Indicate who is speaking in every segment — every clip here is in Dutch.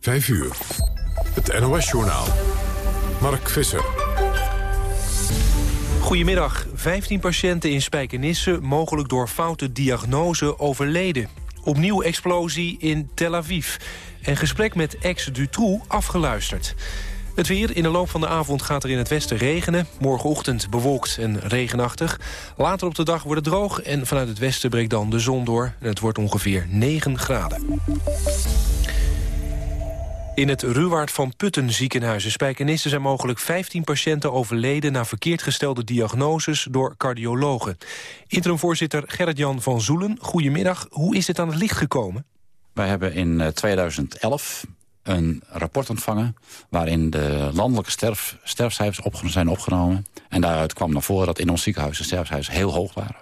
Speaker 1: 5 uur. Het NOS-journaal. Mark Visser.
Speaker 2: Goedemiddag. 15 patiënten in Spijkenisse mogelijk door foute diagnose overleden. Opnieuw explosie in Tel Aviv. En gesprek met ex-Dutroux afgeluisterd. Het weer. In de loop van de avond gaat er in het westen regenen. Morgenochtend bewolkt en regenachtig. Later op de dag wordt het droog en vanuit het westen breekt dan de zon door. En het wordt ongeveer 9 graden. In het Ruwaard van Putten ziekenhuis in Spijkenisse zijn mogelijk 15 patiënten overleden na verkeerd gestelde diagnoses door cardiologen. Interimvoorzitter Gerrit-Jan van Zoelen, goedemiddag. Hoe is dit aan het licht gekomen?
Speaker 3: Wij hebben in 2011 eh, een rapport ontvangen... waarin de landelijke sterf, sterfcijfers zijn opgenomen. En daaruit kwam naar voren dat in ons ziekenhuis de sterfcijfers heel hoog waren.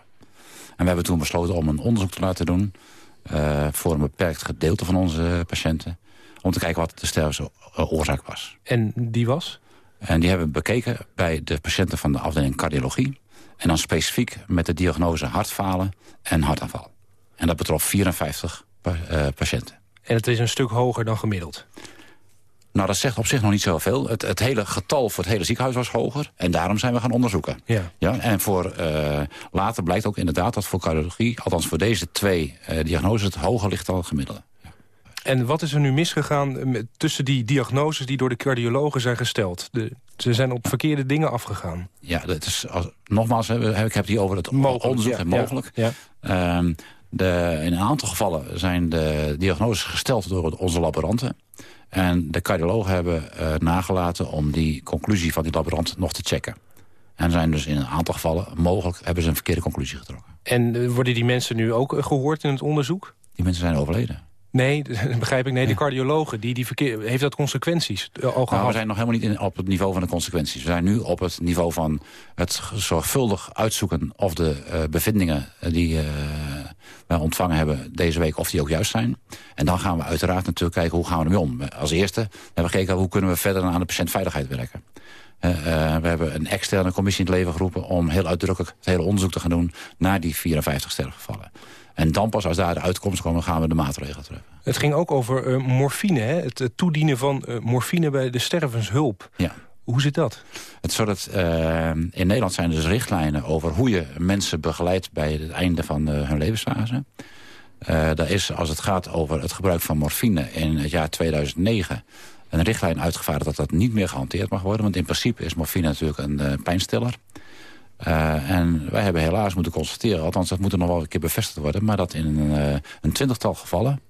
Speaker 3: En we hebben toen besloten om een onderzoek te laten doen... Uh, voor een beperkt gedeelte van onze patiënten om te kijken wat de sterfteoorzaak was.
Speaker 2: En die was?
Speaker 3: En die hebben we bekeken bij de patiënten van de afdeling cardiologie. En dan specifiek met de diagnose hartfalen en hartaanval. En dat betrof 54 uh, patiënten.
Speaker 2: En het is een stuk hoger dan gemiddeld?
Speaker 3: Nou, dat zegt op zich nog niet zoveel. Het, het hele getal voor het hele ziekenhuis was hoger. En daarom zijn we gaan onderzoeken.
Speaker 2: Ja.
Speaker 3: Ja, en voor uh, later blijkt ook inderdaad dat voor cardiologie... althans voor deze twee uh, diagnoses het hoger ligt dan het gemiddelde.
Speaker 2: En wat is er nu misgegaan tussen die diagnoses die door de cardiologen zijn gesteld? De, ze zijn op verkeerde dingen afgegaan.
Speaker 3: Ja, dat is, als, nogmaals, ik heb het hier over het mogelijk, onderzoek ja, en mogelijk.
Speaker 2: Ja, ja.
Speaker 3: Um, de, in een aantal gevallen zijn de diagnoses gesteld door onze laboranten. En de cardiologen hebben uh, nagelaten om die conclusie van die laborant nog te checken. En zijn dus in een aantal gevallen mogelijk hebben ze een verkeerde conclusie getrokken.
Speaker 2: En uh, worden die mensen nu ook gehoord in het onderzoek?
Speaker 3: Die mensen zijn overleden.
Speaker 2: Nee, begrijp ik. Nee, de cardiologen, die, die verkeer, heeft dat consequenties al gehad?
Speaker 3: Nou, we zijn nog helemaal niet in, op het niveau van de consequenties. We zijn nu op het niveau van het zorgvuldig uitzoeken... of de uh, bevindingen die uh, wij ontvangen hebben deze week, of die ook juist zijn. En dan gaan we uiteraard natuurlijk kijken hoe gaan we ermee om. Als eerste hebben we gekeken hoe kunnen we verder aan de patiëntveiligheid werken. Uh, we hebben een externe commissie in het leven geroepen... om heel uitdrukkelijk het hele onderzoek te gaan doen... naar die 54 sterfgevallen. En dan pas als daar de uitkomst komen, gaan we de maatregelen treffen.
Speaker 2: Het ging ook over uh, morfine, hè? Het, toedienen van uh, morfine bij de stervenshulp.
Speaker 3: Ja.
Speaker 2: Hoe zit dat?
Speaker 3: Het zodat, uh, in Nederland zijn er dus richtlijnen over hoe je mensen begeleidt... bij het einde van hun levensfase. daar is, als het gaat over het gebruik van morfine in het jaar 2009 een richtlijn uitgevaardigd dat dat niet meer gehanteerd mag worden. Want in principe is morfine natuurlijk een pijnstiller. Uh, en wij hebben helaas moeten constateren, althans dat moet er nog wel een keer bevestigd worden... maar dat in uh, een twintigtal gevallen...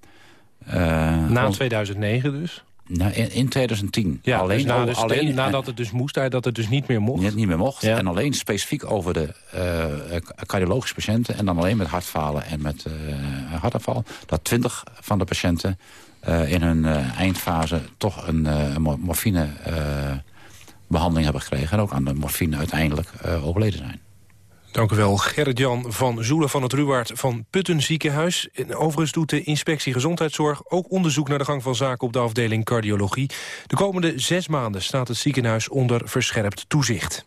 Speaker 2: Uh, na 2009 dus?
Speaker 3: Nou, in, in 2010.
Speaker 2: Ja, alleen, dus na de alleen nadat het dus moest, dat het dus niet meer mocht?
Speaker 3: Niet, niet meer mocht. Ja. En alleen specifiek over de cardiologische patiënten... en dan alleen met hartfalen en met hartafval... dat 20 van de patiënten in hun eindfase toch een morfine behandeling hebben gekregen... en ook aan de morfine uiteindelijk uh, overleden zijn.
Speaker 2: Dank u wel, Gerrit-Jan van Zoelen van het Ruwaard van Putten ziekenhuis. En overigens doet de inspectie gezondheidszorg ook onderzoek naar de gang van zaken op de afdeling cardiologie. De komende zes maanden staat het ziekenhuis onder verscherpt toezicht.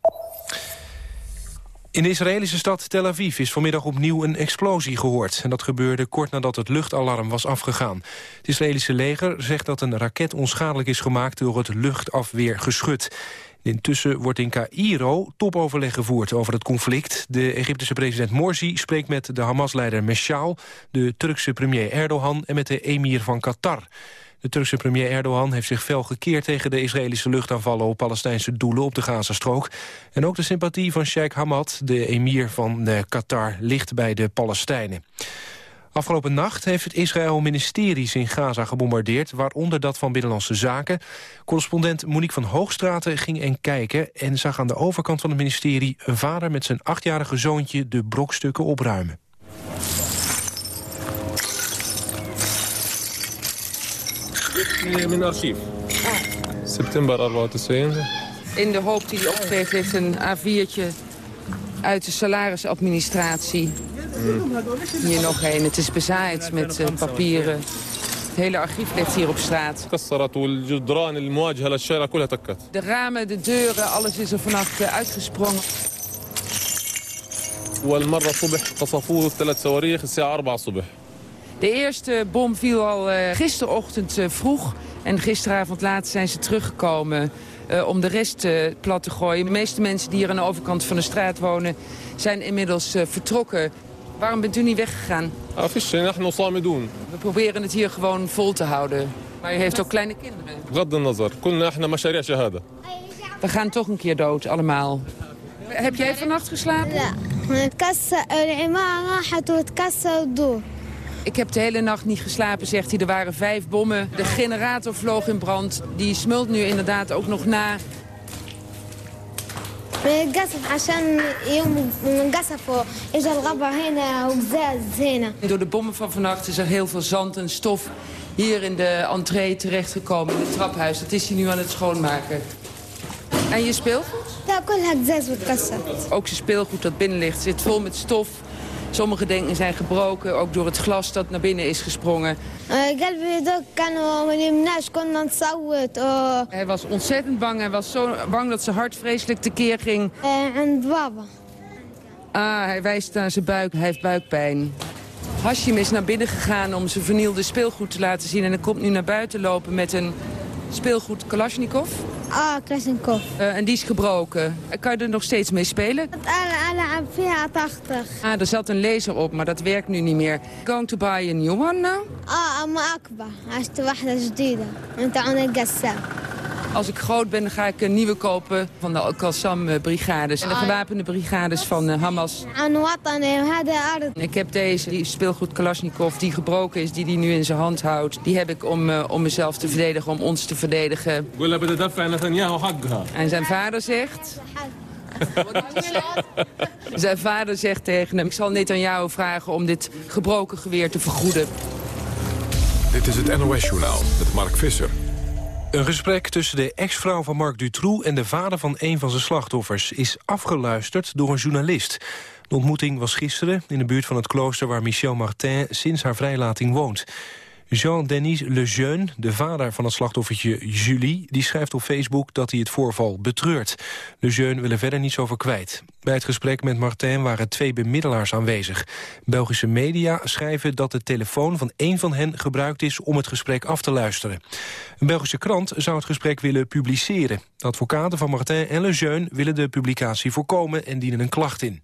Speaker 2: In de Israëlische stad Tel Aviv is vanmiddag opnieuw een explosie gehoord. En dat gebeurde kort nadat het luchtalarm was afgegaan. Het Israëlische leger zegt dat een raket onschadelijk is gemaakt... door het luchtafweergeschut. Intussen wordt in Cairo topoverleg gevoerd over het conflict. De Egyptische president Morsi spreekt met de Hamas-leider Meshaal... de Turkse premier Erdogan en met de emir van Qatar. De Turkse premier Erdogan heeft zich fel gekeerd tegen de Israëlische luchtaanvallen op Palestijnse doelen op de Gazastrook. En ook de sympathie van Sheikh Hamad, de emir van Qatar, ligt bij de Palestijnen. Afgelopen nacht heeft het Israël ministeries in Gaza gebombardeerd... waaronder dat van Binnenlandse Zaken. Correspondent Monique van Hoogstraten ging en kijken... en zag aan de overkant van het ministerie een vader met zijn achtjarige zoontje... de brokstukken opruimen.
Speaker 4: من archief. September 94.
Speaker 5: In de hoop die hij opgeeft heeft een A4'tje uit de salarisadministratie. Hier nog een. Het is bezaaid met uh, papieren. Het hele archief ligt hier op straat. De ramen, de deuren, alles is er vannacht uh, uitgesprongen. De eerste bom viel al uh, gisterochtend uh, vroeg. En gisteravond laat zijn ze teruggekomen uh, om de rest plat te gooien. De meeste mensen die hier aan de overkant van de straat wonen... zijn inmiddels vertrokken. Waarom bent u niet weggegaan? We proberen het hier gewoon vol te houden. Maar u heeft ook kleine kinderen. We gaan toch een keer dood, allemaal. Heb jij vannacht geslapen?
Speaker 6: Ja.
Speaker 5: Ik heb de hele nacht niet geslapen, zegt hij. Er waren vijf bommen. De generator vloog in brand. Die smult nu inderdaad ook nog na. Door de bommen van vannacht is er heel veel zand en stof hier in de entree terechtgekomen, in het traphuis. Dat is hij nu aan het schoonmaken. En je speelgoed? Ook zijn speelgoed dat binnen ligt zit vol met stof. Sommige dingen zijn gebroken, ook door het glas dat naar binnen is gesprongen. Hij was ontzettend bang. Hij was zo bang dat zijn hart vreselijk tekeer ging. Ah, hij wijst naar zijn buik. Hij heeft buikpijn. Hashim is naar binnen gegaan om zijn vernielde speelgoed te laten zien. En hij komt nu naar buiten lopen met een speelgoed Kalashnikov.
Speaker 6: Ah, Klesnikov.
Speaker 5: Eh, en die is gebroken. Kan je er nog steeds mee spelen? Ah, er zat een laser op, maar dat werkt nu niet meer. Going to buy a new one now?
Speaker 6: Ah, maar akba. Als de wacht is duurder. En dan een.
Speaker 5: Als ik groot ben, dan ga ik een nieuwe kopen van de Al-Qassam-brigades. En de gewapende brigades van uh, Hamas. Ik heb deze, die speelgoed Kalashnikov, die gebroken is, die hij nu in zijn hand houdt. Die heb ik om, uh, om mezelf te verdedigen, om ons te verdedigen. En zijn vader zegt... Zijn vader zegt tegen hem... ik zal net aan jou vragen om dit gebroken geweer te vergoeden.
Speaker 1: Dit is het NOS-journaal met Mark Visser.
Speaker 2: Een gesprek tussen de ex-vrouw van Marc Dutroux... en de vader van een van zijn slachtoffers is afgeluisterd door een journalist. De ontmoeting was gisteren in de buurt van het klooster... waar Michel Martin sinds haar vrijlating woont. Jean-Denis Lejeune, de vader van het slachtoffertje Julie... die schrijft op Facebook dat hij het voorval betreurt. Lejeune wil er verder niets over kwijt. Bij het gesprek met Martin waren twee bemiddelaars aanwezig. Belgische media schrijven dat de telefoon van één van hen gebruikt is... om het gesprek af te luisteren. Een Belgische krant zou het gesprek willen publiceren. Advocaten van Martin en Lejeune willen de publicatie voorkomen... en dienen een klacht in.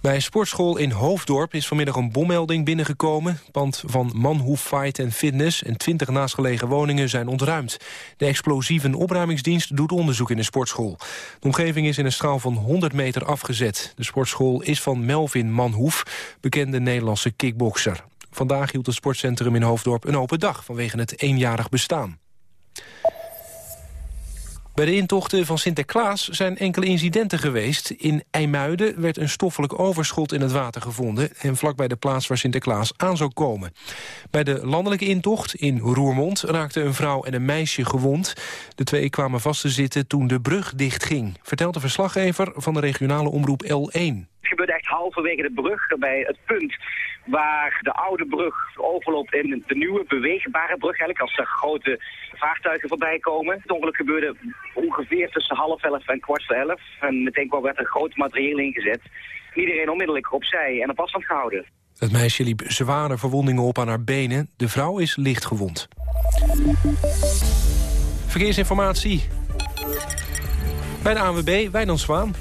Speaker 2: Bij een sportschool in Hoofddorp is vanmiddag een bommelding binnengekomen. Het pand van Manhoef Fight en Fitness en 20 naastgelegen woningen zijn ontruimd. De explosieve opruimingsdienst doet onderzoek in de sportschool. De omgeving is in een straal van 100 meter afgezet. De sportschool is van Melvin Manhoef, bekende Nederlandse kickbokser. Vandaag hield het sportcentrum in Hoofddorp een open dag vanwege het eenjarig bestaan. Bij de intochten van Sinterklaas zijn enkele incidenten geweest. In IJmuiden werd een stoffelijk overschot in het water gevonden... en vlakbij de plaats waar Sinterklaas aan zou komen. Bij de landelijke intocht in Roermond raakten een vrouw en een meisje gewond. De twee kwamen vast te zitten toen de brug dichtging... vertelt de verslaggever van de regionale omroep L1.
Speaker 7: Het gebeurde echt halverwege de brug, bij het punt waar de oude brug overloopt in de nieuwe beweegbare brug. Eigenlijk als er grote vaartuigen voorbij komen. Het ongeluk gebeurde ongeveer tussen half elf en kwart voor elf. En meteen werd er groot materieel ingezet. Iedereen onmiddellijk opzij en op afstand gehouden.
Speaker 2: Het meisje liep zware verwondingen op aan haar benen. De vrouw is licht gewond. Verkeersinformatie. Bij de ANWB, Wijnand Zwaan.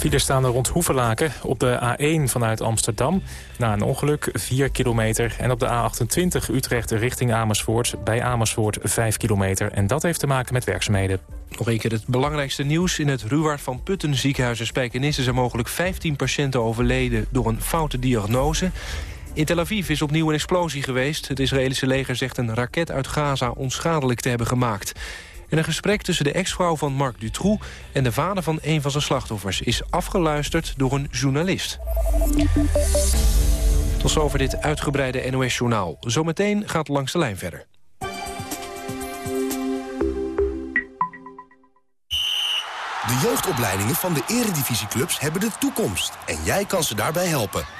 Speaker 8: Files staan er rond Hoevelaken op de A1 vanuit Amsterdam. Na een ongeluk 4 kilometer. En op de A28 Utrecht richting Amersfoort. Bij Amersfoort 5 kilometer. En dat heeft te maken met werkzaamheden.
Speaker 2: Nog een keer het belangrijkste nieuws. In het Ruwaard van Putten ziekenhuis in Spijkenisse... zijn mogelijk 15 patiënten overleden door een foute diagnose. In Tel Aviv is opnieuw een explosie geweest. Het Israëlische leger zegt een raket uit Gaza onschadelijk te hebben gemaakt. En een gesprek tussen de ex-vrouw van Marc Dutroux... en de vader van een van zijn slachtoffers is afgeluisterd door een journalist. Tot zover dit uitgebreide NOS-journaal. Zometeen gaat Langs de Lijn verder.
Speaker 9: De jeugdopleidingen van de eredivisieclubs hebben de toekomst. En jij kan ze daarbij helpen.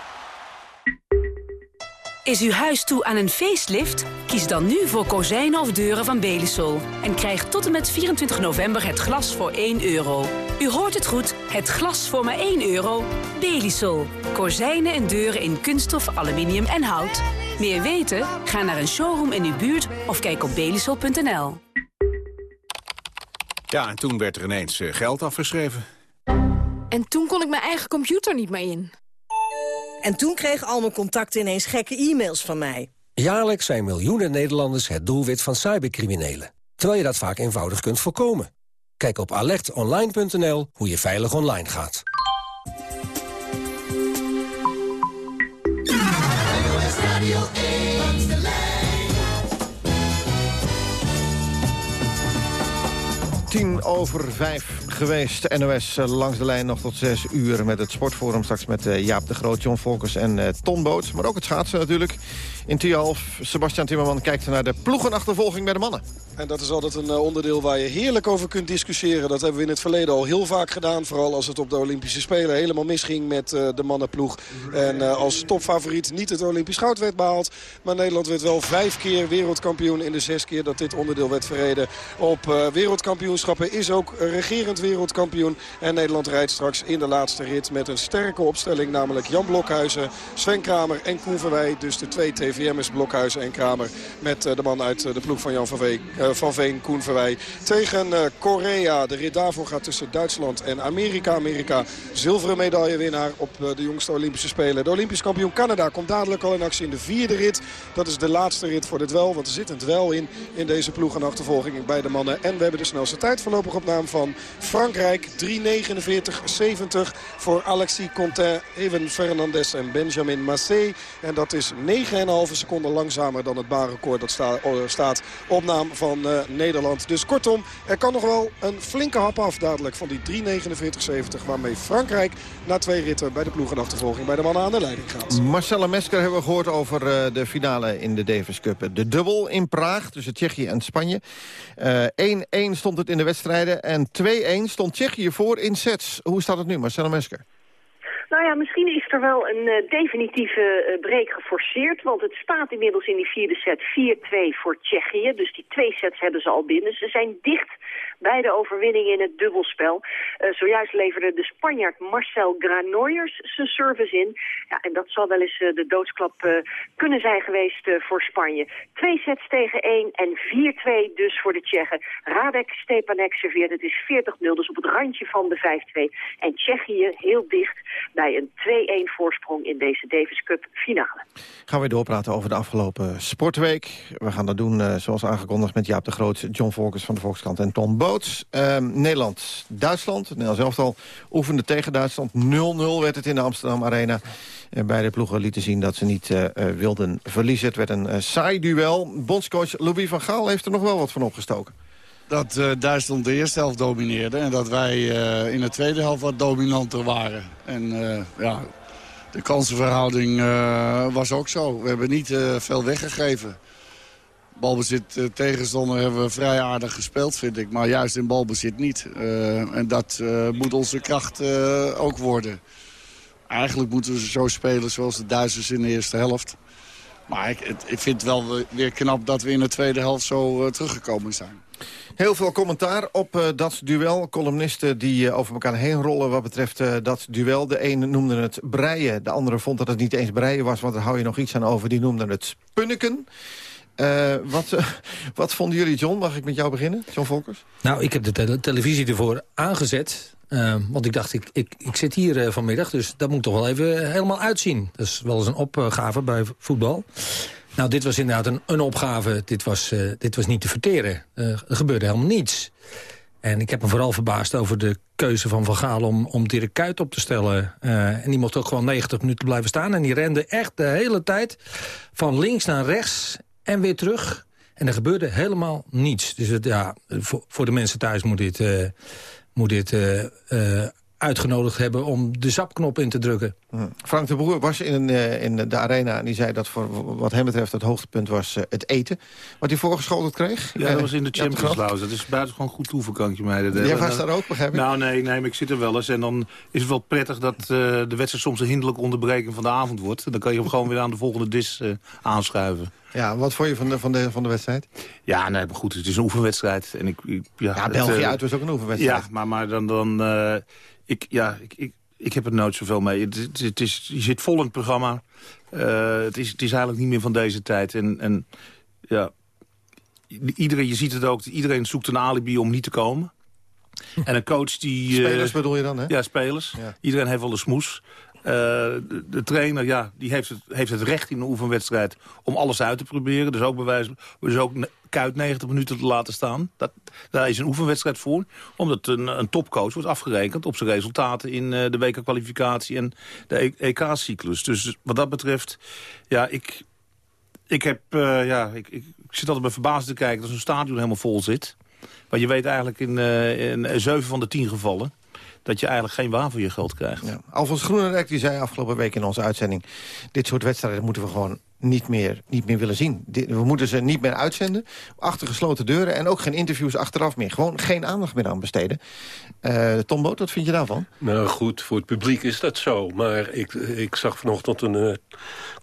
Speaker 10: Is uw huis toe aan een facelift? Kies dan nu voor kozijnen of deuren van Belisol. En krijg tot en met 24 november het glas voor 1 euro. U hoort het goed, het glas voor maar 1 euro. Belisol. Kozijnen en deuren in kunststof, aluminium en hout. Meer weten? Ga naar een showroom in uw buurt of kijk op belisol.nl.
Speaker 11: Ja, en toen werd er ineens eh, geld afgeschreven.
Speaker 12: En toen kon ik mijn eigen computer niet meer in.
Speaker 13: En toen kregen al mijn contacten ineens gekke e-mails van mij.
Speaker 14: Jaarlijks zijn miljoenen Nederlanders het doelwit van cybercriminelen. Terwijl je dat vaak eenvoudig kunt voorkomen. Kijk op alertonline.nl hoe je veilig online gaat.
Speaker 15: Tien over vijf geweest. NOS eh, langs de lijn nog tot zes uur met het sportforum. Straks met eh, Jaap de Groot, John Volkers en uh, Ton Boot. Maar ook het schaatsen natuurlijk. In Tialf, Sebastian Timmerman kijkt naar de ploegenachtervolging bij de mannen.
Speaker 16: En dat is altijd een onderdeel waar je heerlijk over kunt discussiëren. Dat hebben we in het verleden al heel vaak gedaan. Vooral als het op de Olympische Spelen helemaal misging met de mannenploeg. En als topfavoriet niet het Olympisch goud werd behaald. Maar Nederland werd wel vijf keer wereldkampioen in de zes keer dat dit onderdeel werd verreden. Op wereldkampioenschappen is ook regerend wereldkampioen. En Nederland rijdt straks in de laatste rit met een sterke opstelling. Namelijk Jan Blokhuizen, Sven Kramer en Koen Verwij. Dus de twee TVM's Blokhuizen en Kramer. Met de man uit de ploeg van Jan van, Veen, van Veen, Koen Verwij. Tegen Korea. De rit daarvoor gaat tussen Duitsland en Amerika. Amerika zilveren medaillewinnaar op de jongste Olympische Spelen. De Olympisch kampioen Canada komt dadelijk al in actie in de vierde rit. Dat is de laatste rit voor de dwel. Want er zit een dwel in in deze ploeg en achtervolging bij de mannen. En we hebben de snelste tijd voorlopig op naam van Frankrijk. 3.49.70 voor Alexis Contain, Even Fernandez en Benjamin Massé. En dat is 9,5 seconden langzamer dan het baanrecord dat sta, staat op naam van uh, Nederland. Dus kortom, er kan nog wel een flinke hap af dadelijk van die 3.49.70. Waarmee Frankrijk na twee ritten bij de ploegenachtervolging bij de mannen aan de leiding gaat.
Speaker 15: Marcella Mesker hebben we gehoord over uh, de finale in de Davis Cup. De dubbel in Praag tussen Tsjechië en Spanje. 1-1 uh, stond het in de wedstrijden en 2-1 stond Tsjechië voor in sets. Hoe staat het nu, Marcella Mesker?
Speaker 17: Nou ja, misschien is er wel een uh, definitieve uh, break geforceerd. Want het staat inmiddels in die vierde set 4-2 voor Tsjechië. Dus die twee sets hebben ze al binnen. Ze zijn dicht bij de overwinning in het dubbelspel. Uh, zojuist leverde de Spanjaard Marcel Granollers zijn service in. Ja, en dat zal wel eens uh, de doodsklap uh, kunnen zijn geweest voor Spanje. Twee sets tegen één en 4-2 dus voor de Tsjechen. Radek Stepanek serveert. Het is 40-0, dus op het randje van de 5-2. En Tsjechië heel dicht bij een 2-1 voorsprong in deze Davis Cup finale.
Speaker 15: Gaan we doorpraten over de afgelopen sportweek. We gaan dat doen zoals aangekondigd met Jaap de Groot, John Volkers van de Volkskrant en Ton Bo. Uh, Nederland, Duitsland. Nederland zelf al oefende tegen Duitsland. 0-0 werd het in de Amsterdam Arena. En beide ploegen lieten zien dat ze niet uh, wilden verliezen. Het werd een uh, saai duel. Bondscoach Louis van Gaal heeft er nog wel wat van opgestoken.
Speaker 18: Dat Duitsland de eerste helft domineerde. En dat wij in de tweede helft wat dominanter waren. En ja, de kansenverhouding was ook zo. We hebben niet veel weggegeven balbezit uh, tegenstander hebben we vrij aardig gespeeld, vind ik. Maar juist in balbezit niet. Uh, en dat uh, moet onze kracht ook worden. Eigenlijk moeten we zo spelen zoals de Duitsers in de eerste helft. Maar ik, ik vind het wel weer knap dat we in de tweede helft zo teruggekomen zijn.
Speaker 15: Heel veel commentaar op dat duel. Columnisten die over elkaar heen rollen wat betreft dat duel. De ene noemde het breien, de andere vond dat het niet eens breien was... want daar hou je nog iets aan over, die noemde het punneken. Uh, wat, wat vonden jullie, John? Mag ik met jou beginnen, John Volkers?
Speaker 19: Nou, ik heb de te televisie ervoor aangezet. Uh, want ik dacht, ik, ik, zit hier vanmiddag, dus dat moet toch wel even helemaal uitzien. Dat is wel eens een opgave bij voetbal. Nou, dit was inderdaad een, een opgave. Dit was, dit was niet te verteren. er gebeurde helemaal niets. En ik heb me vooral verbaasd over de keuze van Van Gaal om, om Dirk Kuyt op te stellen. en die mocht ook gewoon 90 minuten blijven staan. En die rende echt de hele tijd van links naar rechts en weer terug. En er gebeurde helemaal niets. Dus het, ja, voor, voor de mensen thuis moet dit, uh, moet dit uh, uh, uitgenodigd hebben om de zapknop in te drukken.
Speaker 15: Hm. Frank de Boer was in, uh, in de arena en die zei dat voor wat hem betreft het hoogtepunt was uh, het eten. Wat hij voorgeschoteld kreeg.
Speaker 20: Ja, dat was in de Champions League. Dat is buitengewoon goed toevankantje mij.
Speaker 15: Jij was daar ook, begrijp ik?
Speaker 20: Nou nee, nee, maar ik zit er wel eens. En dan is het wel prettig dat uh, de wedstrijd soms een hinderlijke onderbreking van de avond wordt. Dan kan je hem gewoon weer aan de volgende dis aanschuiven.
Speaker 15: Ja, wat vond je van de, van de, van de wedstrijd?
Speaker 20: Ja, nee, maar goed, het is een oefenwedstrijd. En ik, ik ja,
Speaker 15: ja, België het, uit was ook een oefenwedstrijd.
Speaker 20: Ja, maar, maar dan... dan uh, ik, ja, ik, ik, ik heb er nooit zoveel mee. Het, het, het is, je zit vol in het programma. Uh, het, is, het is eigenlijk niet meer van deze tijd. En, en ja, iedereen, je ziet het ook, iedereen zoekt een alibi om niet te komen. En een coach die...
Speaker 15: Spelers uh, bedoel je dan, hè?
Speaker 20: Ja, spelers. Ja. Iedereen heeft wel een smoes. Uh, de, trainer ja, die heeft, het, heeft het recht in een oefenwedstrijd om alles uit te proberen. Dus ook bewijs, dus ook kuit 90 minuten te laten staan. Dat, daar is een oefenwedstrijd voor. Omdat een, een topcoach wordt afgerekend op zijn resultaten in uh, de WK-kwalificatie en de EK-cyclus. Dus wat dat betreft, ja, ik, ik, heb, uh, ja, ik, ik, zit altijd bij verbaasd te kijken dat zo'n stadion helemaal vol zit. Maar je weet eigenlijk in, in 7 van de 10 gevallen dat je eigenlijk geen waar voor je geld krijgt. Ja.
Speaker 15: Alfons Groenendijk die zei afgelopen week in onze uitzending... dit soort wedstrijden moeten we gewoon niet meer, niet meer willen zien. We moeten ze niet meer uitzenden, achter gesloten deuren... en ook geen interviews achteraf meer. Gewoon geen aandacht meer aan besteden. Uh, Tom Boot, wat vind je daarvan?
Speaker 21: Nou goed, voor het publiek is dat zo. Maar ik, ik zag vanochtend een uh,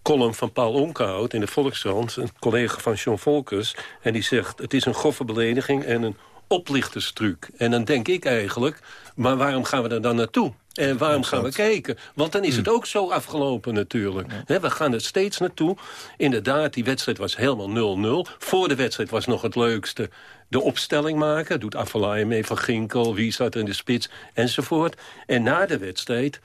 Speaker 21: column van Paul Onkenhout in de Volkskrant... een collega van John Volkers. En die zegt, het is een grove belediging en een oplichterstruc. En dan denk ik eigenlijk, maar waarom gaan we er dan naartoe? En waarom gaan we kijken? Want dan is het ook zo afgelopen natuurlijk. we gaan er steeds naartoe. Inderdaad, die wedstrijd was helemaal 0-0. Voor de wedstrijd was nog het leukste de opstelling maken. Doet Affelay mee van Ginkel, wie staat er in de spits, enzovoort. En na de wedstrijd,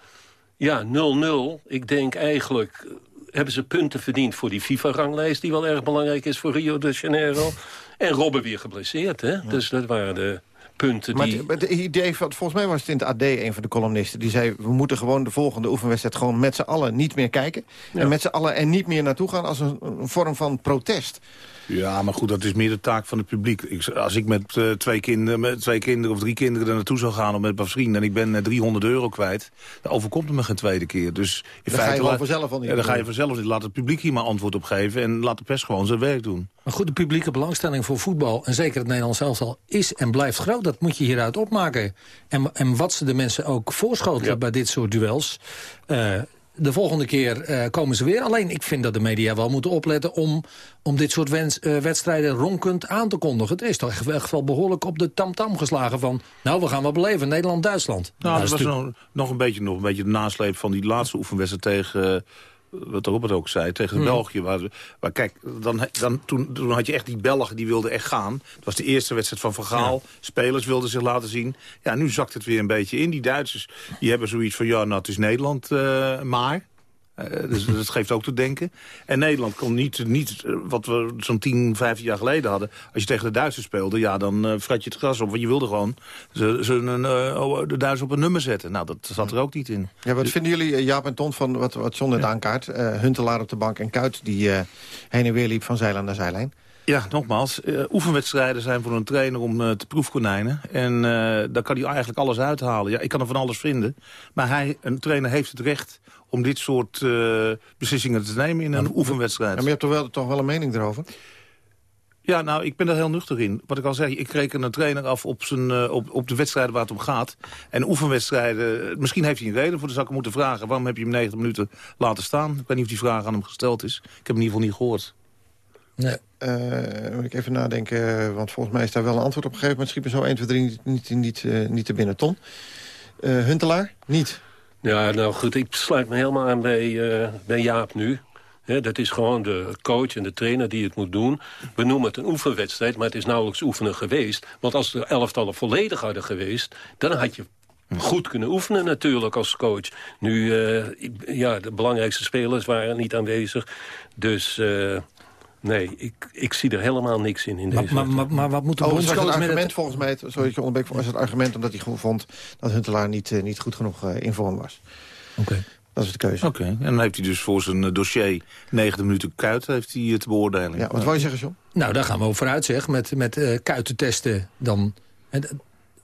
Speaker 21: ja, 0-0. Ik denk eigenlijk hebben ze punten verdiend voor die FIFA-ranglijst... die wel erg belangrijk is voor Rio de Janeiro. En Robben weer geblesseerd, hè? Dus dat waren de punten
Speaker 15: maar
Speaker 21: die...
Speaker 15: Het, het idee van, volgens mij was het in het AD een van de columnisten... die zei, we moeten gewoon de volgende oefenwedstrijd... gewoon met z'n allen niet meer kijken. Ja. En met z'n allen er niet meer naartoe gaan als een, een vorm van protest.
Speaker 20: Ja, maar goed, dat is meer de taak van het publiek. Ik, als ik met, uh, twee kinderen, met twee kinderen of drie kinderen er naartoe zou gaan... of met een paar vrienden en ik ben uh, 300 euro kwijt... dan overkomt het me geen tweede keer. Dus in
Speaker 15: dan
Speaker 20: feite,
Speaker 15: ga je vanzelf al niet
Speaker 20: ja, dan ga je vanzelf niet. Laat het publiek hier maar antwoord op geven... en laat de pers gewoon zijn werk doen.
Speaker 19: Maar goed, de publieke belangstelling voor voetbal... en zeker het Nederlands elftal is en blijft groot. Dat moet je hieruit opmaken. En, en wat ze de mensen ook voorschotelen ja. bij dit soort duels... Uh, de volgende keer uh, komen ze weer. Alleen ik vind dat de media wel moeten opletten... om, om dit soort wens, uh, wedstrijden ronkend aan te kondigen. Het is toch echt wel behoorlijk op de tamtam -tam geslagen van... nou, we gaan wat beleven, Nederland-Duitsland.
Speaker 20: Nou, dat, dat was nog, nog, een beetje, nog een beetje de nasleep van die laatste oefenwedstrijd tegen... Wat Robert ook zei, tegen hmm. België. Waar, waar, kijk, dan, dan, toen, toen had je echt die Belgen die wilden echt gaan. Het was de eerste wedstrijd van Van Gaal. Ja. Spelers wilden zich laten zien. Ja, nu zakt het weer een beetje in. Die Duitsers die hebben zoiets van, ja, nou, het is Nederland uh, maar... Uh, dus dat geeft ook te denken. En Nederland kon niet, niet wat we zo'n 10, 15 jaar geleden hadden. Als je tegen de Duitsers speelde, ja, dan uh, frat je het gras op. Want je wilde gewoon ze, ze een, uh, de Duitsers op een nummer zetten. Nou, dat zat er ook niet in.
Speaker 15: Ja, wat vinden jullie, Jaap en Ton, van wat, wat John net ja. aankaart? Huntelaar op de bank en Kuit die heen en weer liep van zijlijn naar zijlijn.
Speaker 20: Ja, nogmaals, uh, oefenwedstrijden zijn voor een trainer om uh, te proefkonijnen. En uh, daar kan hij eigenlijk alles uithalen. Ja, ik kan er van alles vinden. Maar hij, een trainer heeft het recht om dit soort beslissingen te nemen in een maar, oefenwedstrijd. Ja,
Speaker 15: maar je hebt toch wel, toch wel een mening erover?
Speaker 20: Ja, nou, ik ben er heel nuchter in. Wat ik al zeg, ik reken een trainer af op, zijn, op, op de wedstrijden waar het om gaat. En oefenwedstrijden, misschien heeft hij een reden voor. de zaken moeten vragen, waarom heb je hem 90 minuten laten staan? Ik weet niet of die vraag aan hem gesteld is. Ik heb hem in ieder geval niet gehoord.
Speaker 15: Nee. Uh, moet ik even nadenken, want volgens mij is daar wel een antwoord op gegeven. Maar het schiet me zo 1, 2, 3 niet, niet, niet, uh, niet te binnen. Ton? Uh, Huntelaar? Niet?
Speaker 21: Ja, nou goed, ik sluit me helemaal aan bij, uh, bij Jaap nu. Dat is gewoon de coach en de trainer die het moet doen. We noemen het een oefenwedstrijd, maar het is nauwelijks oefenen geweest. Want als de elftallen volledig hadden geweest... dan had je goed kunnen oefenen natuurlijk als coach. Nu, uh, ja, de belangrijkste spelers waren niet aanwezig. Dus... Uh, Nee, ik, ik zie er helemaal niks in. in
Speaker 15: maar,
Speaker 21: deze
Speaker 15: maar, maar, maar, wat moet de oh, bondscoach met argument het... volgens mij, sorry dat je onderbreek, was het argument omdat hij gewoon vond dat Huntelaar niet, uh, niet goed genoeg uh, in vorm was.
Speaker 19: Oké. Okay.
Speaker 15: Dat is de keuze.
Speaker 20: Oké, okay. en dan heeft hij dus voor zijn uh, dossier 90 minuten kuit heeft hij te beoordelen.
Speaker 15: Ja, wat wou je zeggen, John?
Speaker 19: Nou, daar gaan we over uit, zeg. Met, met uh, kuitentesten dan...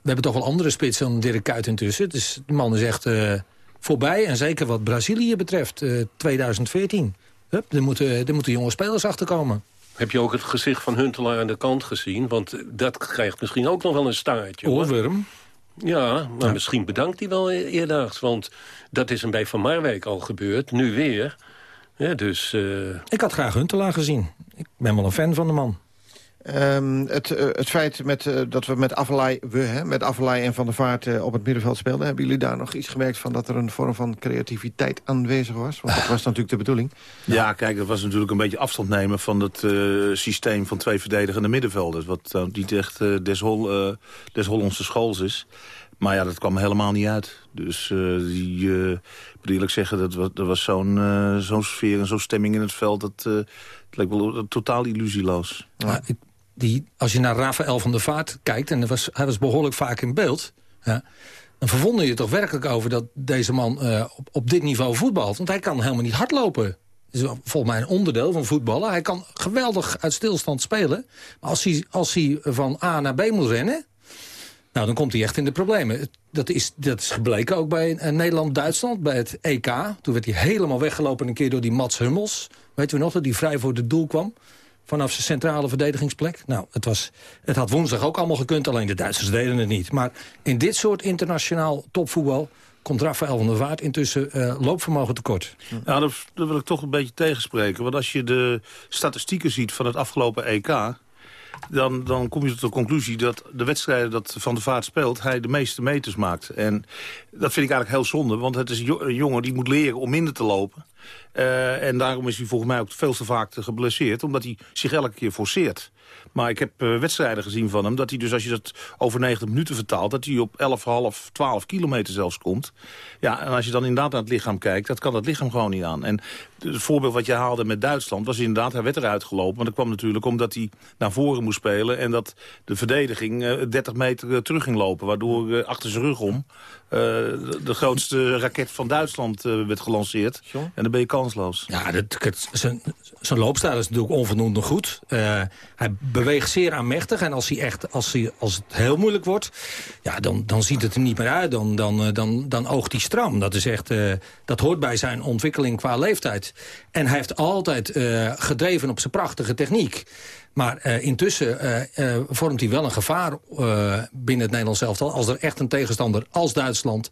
Speaker 19: hebben toch wel andere spitsen dan Dirk Kuyt intussen. Dus de man is echt eh, voorbij. En zeker wat Brazilië betreft, eh, 2014. Hup, er, moeten, er moeten jonge spelers achterkomen.
Speaker 21: Heb je ook het gezicht van Huntelaar aan de kant gezien? Want dat krijgt misschien ook nog wel een staartje.
Speaker 19: Oorworm.
Speaker 21: Ja, maar misschien bedankt hij wel e- eerdaags. Want dat is hem bij Van Marwijk al gebeurd. Nu weer. Ja, dus... eh,
Speaker 19: Ik had graag Huntelaar gezien. Ik ben wel een fan van de man.
Speaker 15: Ehm, het, eh, het feit met, eh, dat we met Avalai, we, hè, met Avalai en Van der Vaart eh, op het middenveld speelden... hebben jullie daar nog iets gemerkt van dat er een vorm van creativiteit aanwezig was? Want dat was natuurlijk de bedoeling.
Speaker 20: Ja, kijk, dat was natuurlijk een beetje afstand nemen van het eh, systeem van twee verdedigende middenvelders. Wat uh, niet echt eh, des, Hol, eh, des Hollandse schools is. Maar ja, dat kwam helemaal niet uit. Dus die, ik moet eerlijk zeggen, dat was, er was zo'n zo'n sfeer en zo'n stemming in het veld. Dat eh, het leek wel totaal illusieloos.
Speaker 19: Maar ik- als je naar Rafael van der Vaart kijkt... en was, hij was behoorlijk vaak in beeld... Dan verwonder je toch werkelijk over dat deze man eh, op, op dit niveau voetbalt. Want hij kan helemaal niet hardlopen. Dat is volgens mij een onderdeel van voetballen. Hij kan geweldig uit stilstand spelen. Maar als hij, als hij van A naar B moet rennen... Nou, dan komt hij echt in de problemen. Dat is, dat is gebleken ook bij eh, Nederland-Duitsland, bij het EK. Toen werd hij helemaal weggelopen een keer door die Mats Hummels. Weet u nog, dat hij vrij voor het doel kwam? Vanaf zijn centrale verdedigingsplek. Nou, het, was, het had woensdag ook allemaal gekund, alleen de Duitsers deden het niet. Maar in dit soort internationaal topvoetbal komt Rafael van der Vaart intussen eh, loopvermogen tekort.
Speaker 20: Ja, dat, wil ik toch een beetje tegenspreken. Want als je de statistieken ziet van het afgelopen EK... Dan, dan kom je tot de conclusie dat de wedstrijden dat Van der Vaart speelt... hij de meeste meters maakt. En dat vind ik eigenlijk heel zonde. Want het is een jongen die moet leren om minder te lopen. Eh, en daarom is hij volgens mij ook veel te vaak geblesseerd. Omdat hij zich elke keer forceert. Maar ik heb eh, wedstrijden gezien van hem... dat hij dus als je dat over 90 minuten vertaalt... dat hij op 11,5, 12 kilometer zelfs komt. Ja, en als je dan inderdaad naar het lichaam kijkt... dat kan dat lichaam gewoon niet aan. En het voorbeeld wat je haalde met Duitsland... was inderdaad, hij werd eruit gelopen. Maar dat kwam natuurlijk omdat hij naar voren moest spelen... en dat de verdediging eh, 30 meter eh, terug ging lopen. Waardoor eh, achter zijn rug om eh, de, de grootste raket van Duitsland eh, werd gelanceerd. En dan ben je kansloos.
Speaker 19: Ja, dat, het- zijn, zijn loopstijl is natuurlijk onvoldoende goed. Eh, hij beweegt zeer aanmächtig. En als, hij echt, als, hij, als het heel moeilijk wordt, ja, dan, dan ziet het er niet meer uit. Dan, dan, eh, dan, dan oogt hij stram. Dat, is echt, eh, dat hoort bij zijn ontwikkeling qua leeftijd. En hij heeft altijd eh, gedreven op zijn prachtige techniek. Maar intussen vormt hij wel een gevaar binnen het Nederlands elftal. Als er echt een tegenstander als Duitsland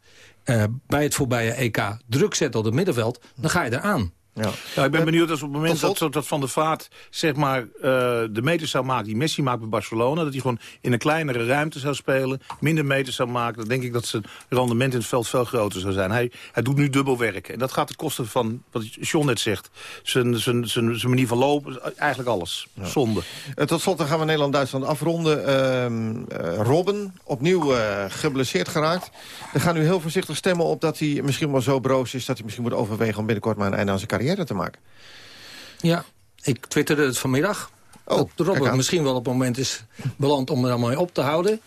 Speaker 19: bij het voorbije EK druk zet op het middenveld... dan ga je eraan.
Speaker 15: Ja.
Speaker 20: Ja, ik ben benieuwd als op het moment dat, dat Van der Vaart zeg maar, eh, de meters zou maken die Messi maakt bij Barcelona. Dat hij gewoon in een kleinere ruimte zou spelen. Minder meters zou maken. Dan denk ik dat zijn rendement in het veld veel groter zou zijn. Hij, hij doet nu dubbel werk. En dat gaat ten koste van, wat John net zegt, zijn, zijn, zijn, zijn manier van lopen. Eigenlijk alles. Zonde.
Speaker 15: Eh, tot slot dan gaan we Nederland-Duitsland afronden. Ehm, eh, Robben, opnieuw geblesseerd geraakt. Er gaan nu heel voorzichtig stemmen op dat hij misschien wel zo broos is... dat hij misschien moet overwegen om binnenkort maar een einde aan zijn carrière te maken.
Speaker 19: Ja, ik twitterde het vanmiddag.
Speaker 15: Oh,
Speaker 19: Robert misschien wel op het moment is beland om er allemaal mee op te houden.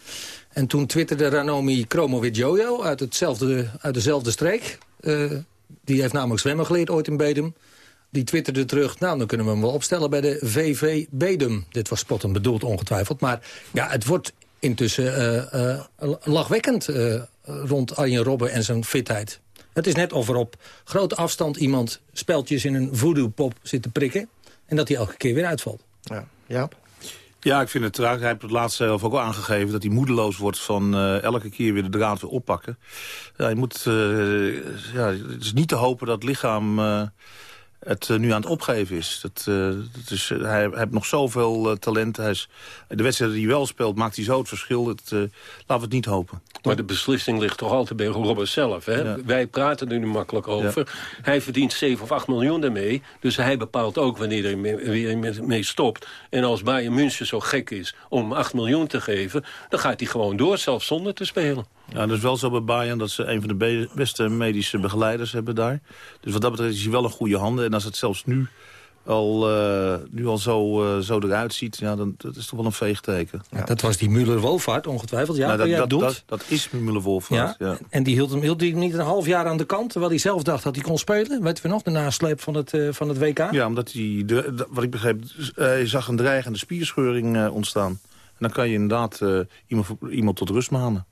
Speaker 19: En toen twitterde Ranomi Kromowidjojo uit, hetzelfde, uit dezelfde streek. Eh, die heeft namelijk zwemmen geleerd ooit in Bedum. Die twitterde terug, nou dan kunnen we hem wel opstellen bij de VV Bedum. Dit was spottend bedoeld ongetwijfeld. Maar ja, het wordt intussen eh, eh, lachwekkend rond Arjen Robben en zijn fitheid. Het is net of er op grote afstand iemand speltjes in een voodoo-pop zit te prikken... en dat hij elke keer weer uitvalt.
Speaker 15: Ja, Jaap?
Speaker 20: Ja, ik vind het traag. Hij heeft het laatst zelf ook al aangegeven... dat hij moedeloos wordt van eh, elke keer weer de draad weer oppakken. Ja, je moet, eh, ja, het is niet te hopen dat het lichaam eh, het eh, nu aan het opgeven is. Dat, eh, dat is eh, hij, hij heeft nog zoveel talent. Hij is, de wedstrijden die hij wel speelt, maakt hij zo het verschil. Eh, laten we het niet hopen.
Speaker 21: Maar de beslissing ligt toch altijd bij Robert zelf. Hè? Wij praten er nu makkelijk over. Hij verdient 7 of 8 miljoen daarmee. Dus hij bepaalt ook wanneer hij mee, weer mee- mee stopt. En als Bayern München zo gek is om 8 miljoen te geven... dan gaat hij gewoon door, zelfs zonder te spelen.
Speaker 20: Ja, dat is wel zo bij Bayern dat ze een van de be- beste medische begeleiders hebben daar. Dus wat dat betreft is hij wel een goede handen. En als het zelfs nu al, eh, nu al zo, eh, zo eruit ziet, ja, dan dat is toch wel een veegteken.
Speaker 19: Dat was die Müller-Wolvaart ongetwijfeld. Ja,
Speaker 20: Nou, dat, dat, dat, dat is Müller-Wolf.
Speaker 19: Ja,
Speaker 20: Ja.
Speaker 19: en die hield hem, hield hem niet een half jaar aan de kant... terwijl hij zelf dacht dat hij kon spelen. Weten we nog, de nasleep van het, eh, van het WK?
Speaker 20: Ja, omdat hij, de, de- wat ik begreep, hij zag een dreigende spierscheuring ontstaan. dan kan je inderdaad iemand, iemand tot rust manen.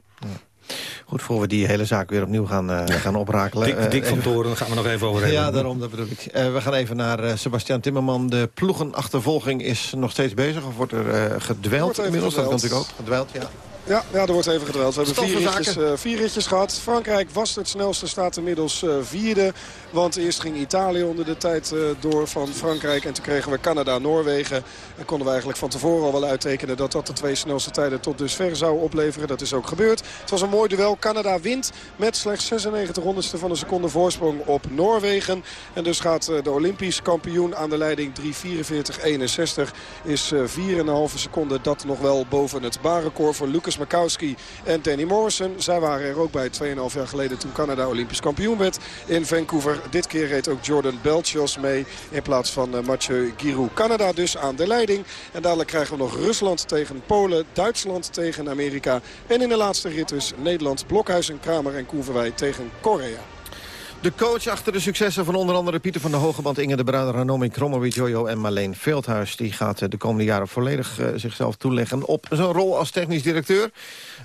Speaker 15: Goed, voor we die hele zaak weer opnieuw gaan, uh, gaan oprakelen.
Speaker 19: Dik, dik van. Toren, daar gaan we nog even over hebben.
Speaker 15: Ja, daarom, dat bedoel ik. Uh, we gaan even naar uh, Sebastian Timmerman. De ploegenachtervolging is nog steeds bezig. Of wordt er gedweld inmiddels? Dat kan natuurlijk ook. Gedweld, ja.
Speaker 16: Ja, ja, er wordt even gedweld. We hebben vier ritjes, uh, vier ritjes, gehad. Frankrijk was het snelste, staat inmiddels uh, vierde. Want eerst ging Italië onder de tijd uh, door van Frankrijk. En toen kregen we Canada, Noorwegen. En konden we eigenlijk van tevoren al wel uittekenen... dat dat de twee snelste tijden tot dusver zou opleveren. Dat is ook gebeurd. Het was een mooi duel. Canada wint met slechts 96 honderdste van een seconde voorsprong op Noorwegen. En dus gaat de Olympisch kampioen aan de leiding 3.44.61. Is 4,5 seconden dat nog wel boven het baanrecord voor Lucas Makowski en Danny Morrison. Zij waren er ook bij 2,5 jaar geleden toen Canada Olympisch kampioen werd in Vancouver. Dit keer reed ook Jordan Belchos mee in plaats van uh, Mathieu Giroux. Canada dus aan de leiding. En dadelijk krijgen we nog Rusland tegen Polen, Duitsland tegen Amerika. En in de laatste rit dus Nederland, Blokhuizen, Kramer en Koeverwij tegen Korea.
Speaker 15: De coach achter de successen van onder andere Pieter van der Hogeband... Inge de Bruin, Ranomi Kromowit, Jojo en Marleen Veldhuis... die gaat de komende jaren volledig uh, zichzelf toeleggen op zo'n rol als technisch directeur.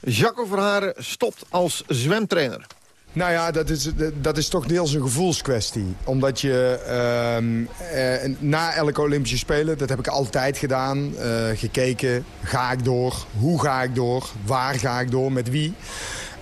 Speaker 15: Jacco Verharen stopt als zwemtrainer.
Speaker 22: Nou ja, dat is, dat is toch deels een gevoelskwestie. Omdat je uh, eh, na elke Olympische Spelen, dat heb ik altijd gedaan... Uh, gekeken, ga ik door, hoe ga ik door, waar ga ik door, met wie...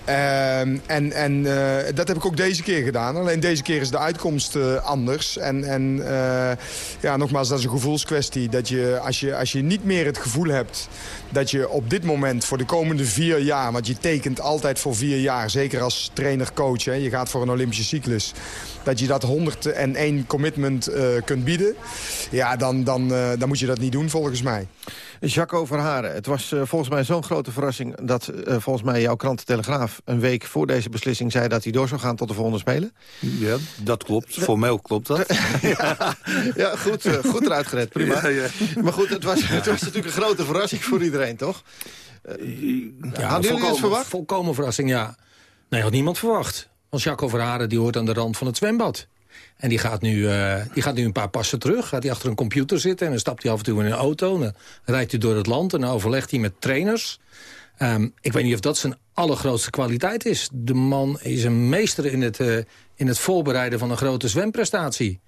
Speaker 22: Uh, en en uh, dat heb ik ook deze keer gedaan. Alleen deze keer is de uitkomst uh, anders. En, en uh, ja, nogmaals, dat is een gevoelskwestie. Dat je als, je, als je niet meer het gevoel hebt dat je op dit moment voor de komende vier jaar... want je tekent altijd voor vier jaar, zeker als trainer-coach... je gaat voor een Olympische cyclus... dat je dat 101 commitment kunt bieden... ja, dan, dan, dan moet je dat niet doen volgens mij.
Speaker 15: Jacco Verharen, het was volgens mij zo'n grote verrassing... dat volgens mij jouw krant de Een week voor deze beslissing... zei dat hij door zou gaan tot de volgende Spelen.
Speaker 20: Ja, dat klopt. Formeel klopt dat.
Speaker 15: ja, ja, goed, uh, goed eruit gered, prima. Ja. Maar goed, het was, het was natuurlijk een grote verrassing voor iedereen, toch?
Speaker 19: ja, Hadden jullie het verwacht? Volkomen verrassing, ja. Nee, had niemand verwacht. Want Jacco Verharen die hoort aan de rand van het zwembad. En die gaat, nu, uh, die gaat nu een paar passen terug. Gaat hij achter een computer zitten en dan stapt hij af en toe in een auto. En dan rijdt hij door het land en dan overlegt hij met trainers. Um, ik weet niet of dat zijn allergrootste kwaliteit is. De man is een meester in het, uh, in het voorbereiden van een grote zwemprestatie.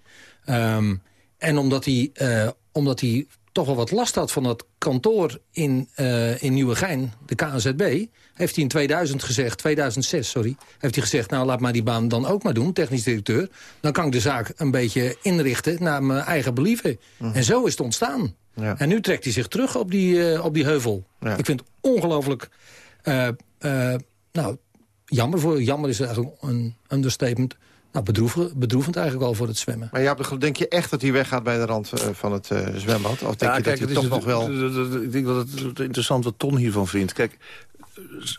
Speaker 19: Um, en omdat hij, uh, omdat hij toch wel wat last had van dat kantoor in, uh, in Nieuwegein, de KNZB... heeft hij in 2000 gezegd, 2006, sorry... heeft hij gezegd, nou laat maar die baan dan ook maar doen, technisch directeur. Dan kan ik de zaak een beetje inrichten naar mijn eigen believen. En zo is het ontstaan. Ja. En nu trekt hij zich terug op die, uh, op die heuvel. Ja. Ik vind het ongelooflijk... Uh, nou, jammer, voor, jammer is eigenlijk een understatement nou, bedroevend, bedroevend eigenlijk al voor het zwemmen.
Speaker 15: Maar ja, denk je echt dat hij weggaat bij de rand uh, van het uh, zwembad? Of denk ja, je kijk, dat hij toch nog wel...
Speaker 20: Ik denk dat het interessant wat Ton hiervan vindt. Kijk,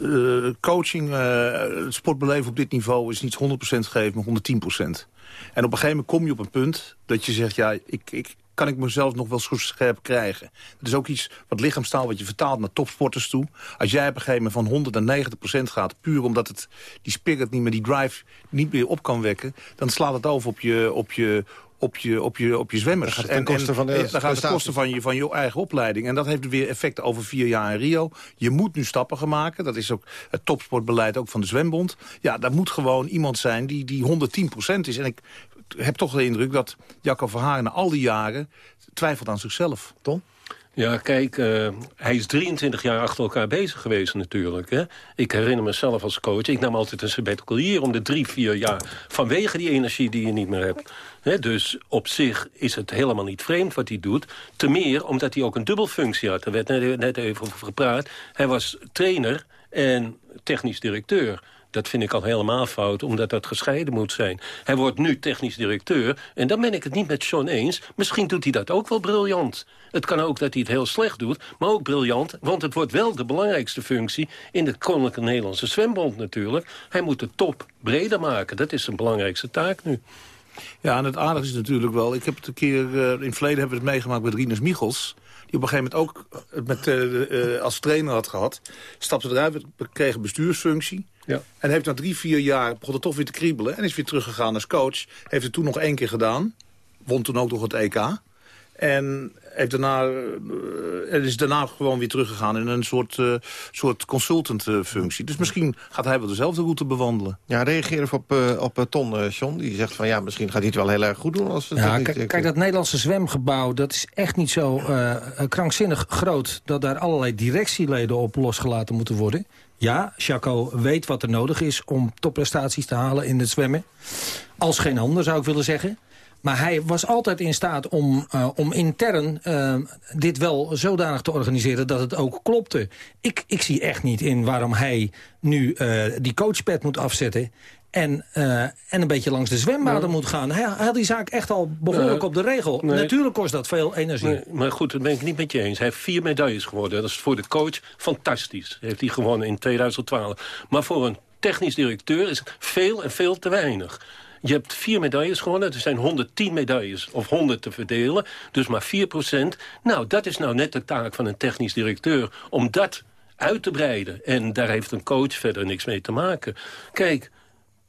Speaker 20: uh, coaching, het sportbeleven op dit niveau is niet 100% gegeven, maar 110%. En op een gegeven moment kom je op een punt dat je zegt... ja, ik, ik, kan ik mezelf nog wel scherp krijgen. Dat is ook iets wat lichaamstaal wat je vertaalt naar topsporters toe. Als jij op een gegeven moment van 100 naar 90 gaat... puur omdat het, die spirit niet meer, die drive niet meer op kan wekken... dan slaat het over op je, op je, op je, op je, op je zwemmers.
Speaker 15: Dan gaat het ten koste van de
Speaker 20: Dan gaat het kosten van je, van je eigen opleiding. En dat heeft weer effect over vier jaar in Rio. Je moet nu stappen gaan maken. Dat is ook het topsportbeleid ook van de Zwembond. Ja, daar moet gewoon iemand zijn die, die 110% is. En ik heb toch de indruk dat Jacco Verhaar na al die jaren twijfelt aan zichzelf.
Speaker 15: Tom?
Speaker 21: Ja, kijk, uh, hij is 23 jaar achter elkaar bezig geweest natuurlijk. Hè? Ik herinner mezelf als coach, ik nam altijd een sabbatical hier... om de drie, vier jaar vanwege die energie die je niet meer hebt. Hè? Dus op zich is het helemaal niet vreemd wat hij doet. Te meer omdat hij ook een dubbelfunctie had. Er werd net, net even over gepraat. Hij was trainer en technisch directeur. Dat vind ik al helemaal fout, omdat dat gescheiden moet zijn. Hij wordt nu technisch directeur en dan ben ik het niet met John eens. Misschien doet hij dat ook wel briljant. Het kan ook dat hij het heel slecht doet, maar ook briljant... want het wordt wel de belangrijkste functie in de Koninklijke Nederlandse Zwembond natuurlijk. Hij moet de top breder maken, dat is zijn belangrijkste taak nu.
Speaker 20: Ja, en het aardige is natuurlijk wel... ik heb het een keer, uh, in het verleden hebben we het meegemaakt met Rinus Michels... die op een gegeven moment ook met, uh, uh, als trainer had gehad. Stapte eruit, kreeg een bestuursfunctie... Ja. En heeft na drie, vier jaar begon het toch weer te kriebelen. En is weer teruggegaan als coach. Heeft het toen nog één keer gedaan. Won toen ook nog het EK. En heeft daarna, uh, is daarna gewoon weer teruggegaan in een soort, uh, soort consultant-functie. Dus misschien gaat hij wel dezelfde route bewandelen.
Speaker 15: Ja, reageer even op, uh, op Ton, John. Die zegt van ja, misschien gaat hij het wel heel erg goed doen. Als
Speaker 19: ja, kijk, kijk, dat Nederlandse zwemgebouw, dat is echt niet zo krankzinnig groot... dat daar allerlei directieleden op losgelaten moeten worden. Ja, Chaco weet wat er nodig is om topprestaties te halen in het zwemmen. Als geen ander, zou ik willen zeggen. Maar hij was altijd in staat om, uh, om intern uh, dit wel zodanig te organiseren dat het ook klopte. Ik, ik zie echt niet in waarom hij nu uh, die coachpad moet afzetten... En, en een beetje langs de zwembaden moet gaan. Hij, had die zaak echt al behoorlijk op de regel.
Speaker 21: Nee.
Speaker 19: Natuurlijk kost dat veel energie.
Speaker 21: Nee, maar goed, dat ben ik niet met je eens. Hij heeft vier medailles geworden. Dat is voor de coach fantastisch. Heeft hij gewonnen in 2012. Maar voor een technisch directeur is het veel en veel te weinig. Je hebt vier medailles gewonnen. Er zijn 110 medailles of 100 te verdelen. Dus maar 4 procent. Nou, dat is nou net de taak van een technisch directeur. Om dat uit te breiden. En daar heeft een coach verder niks mee te maken. Kijk,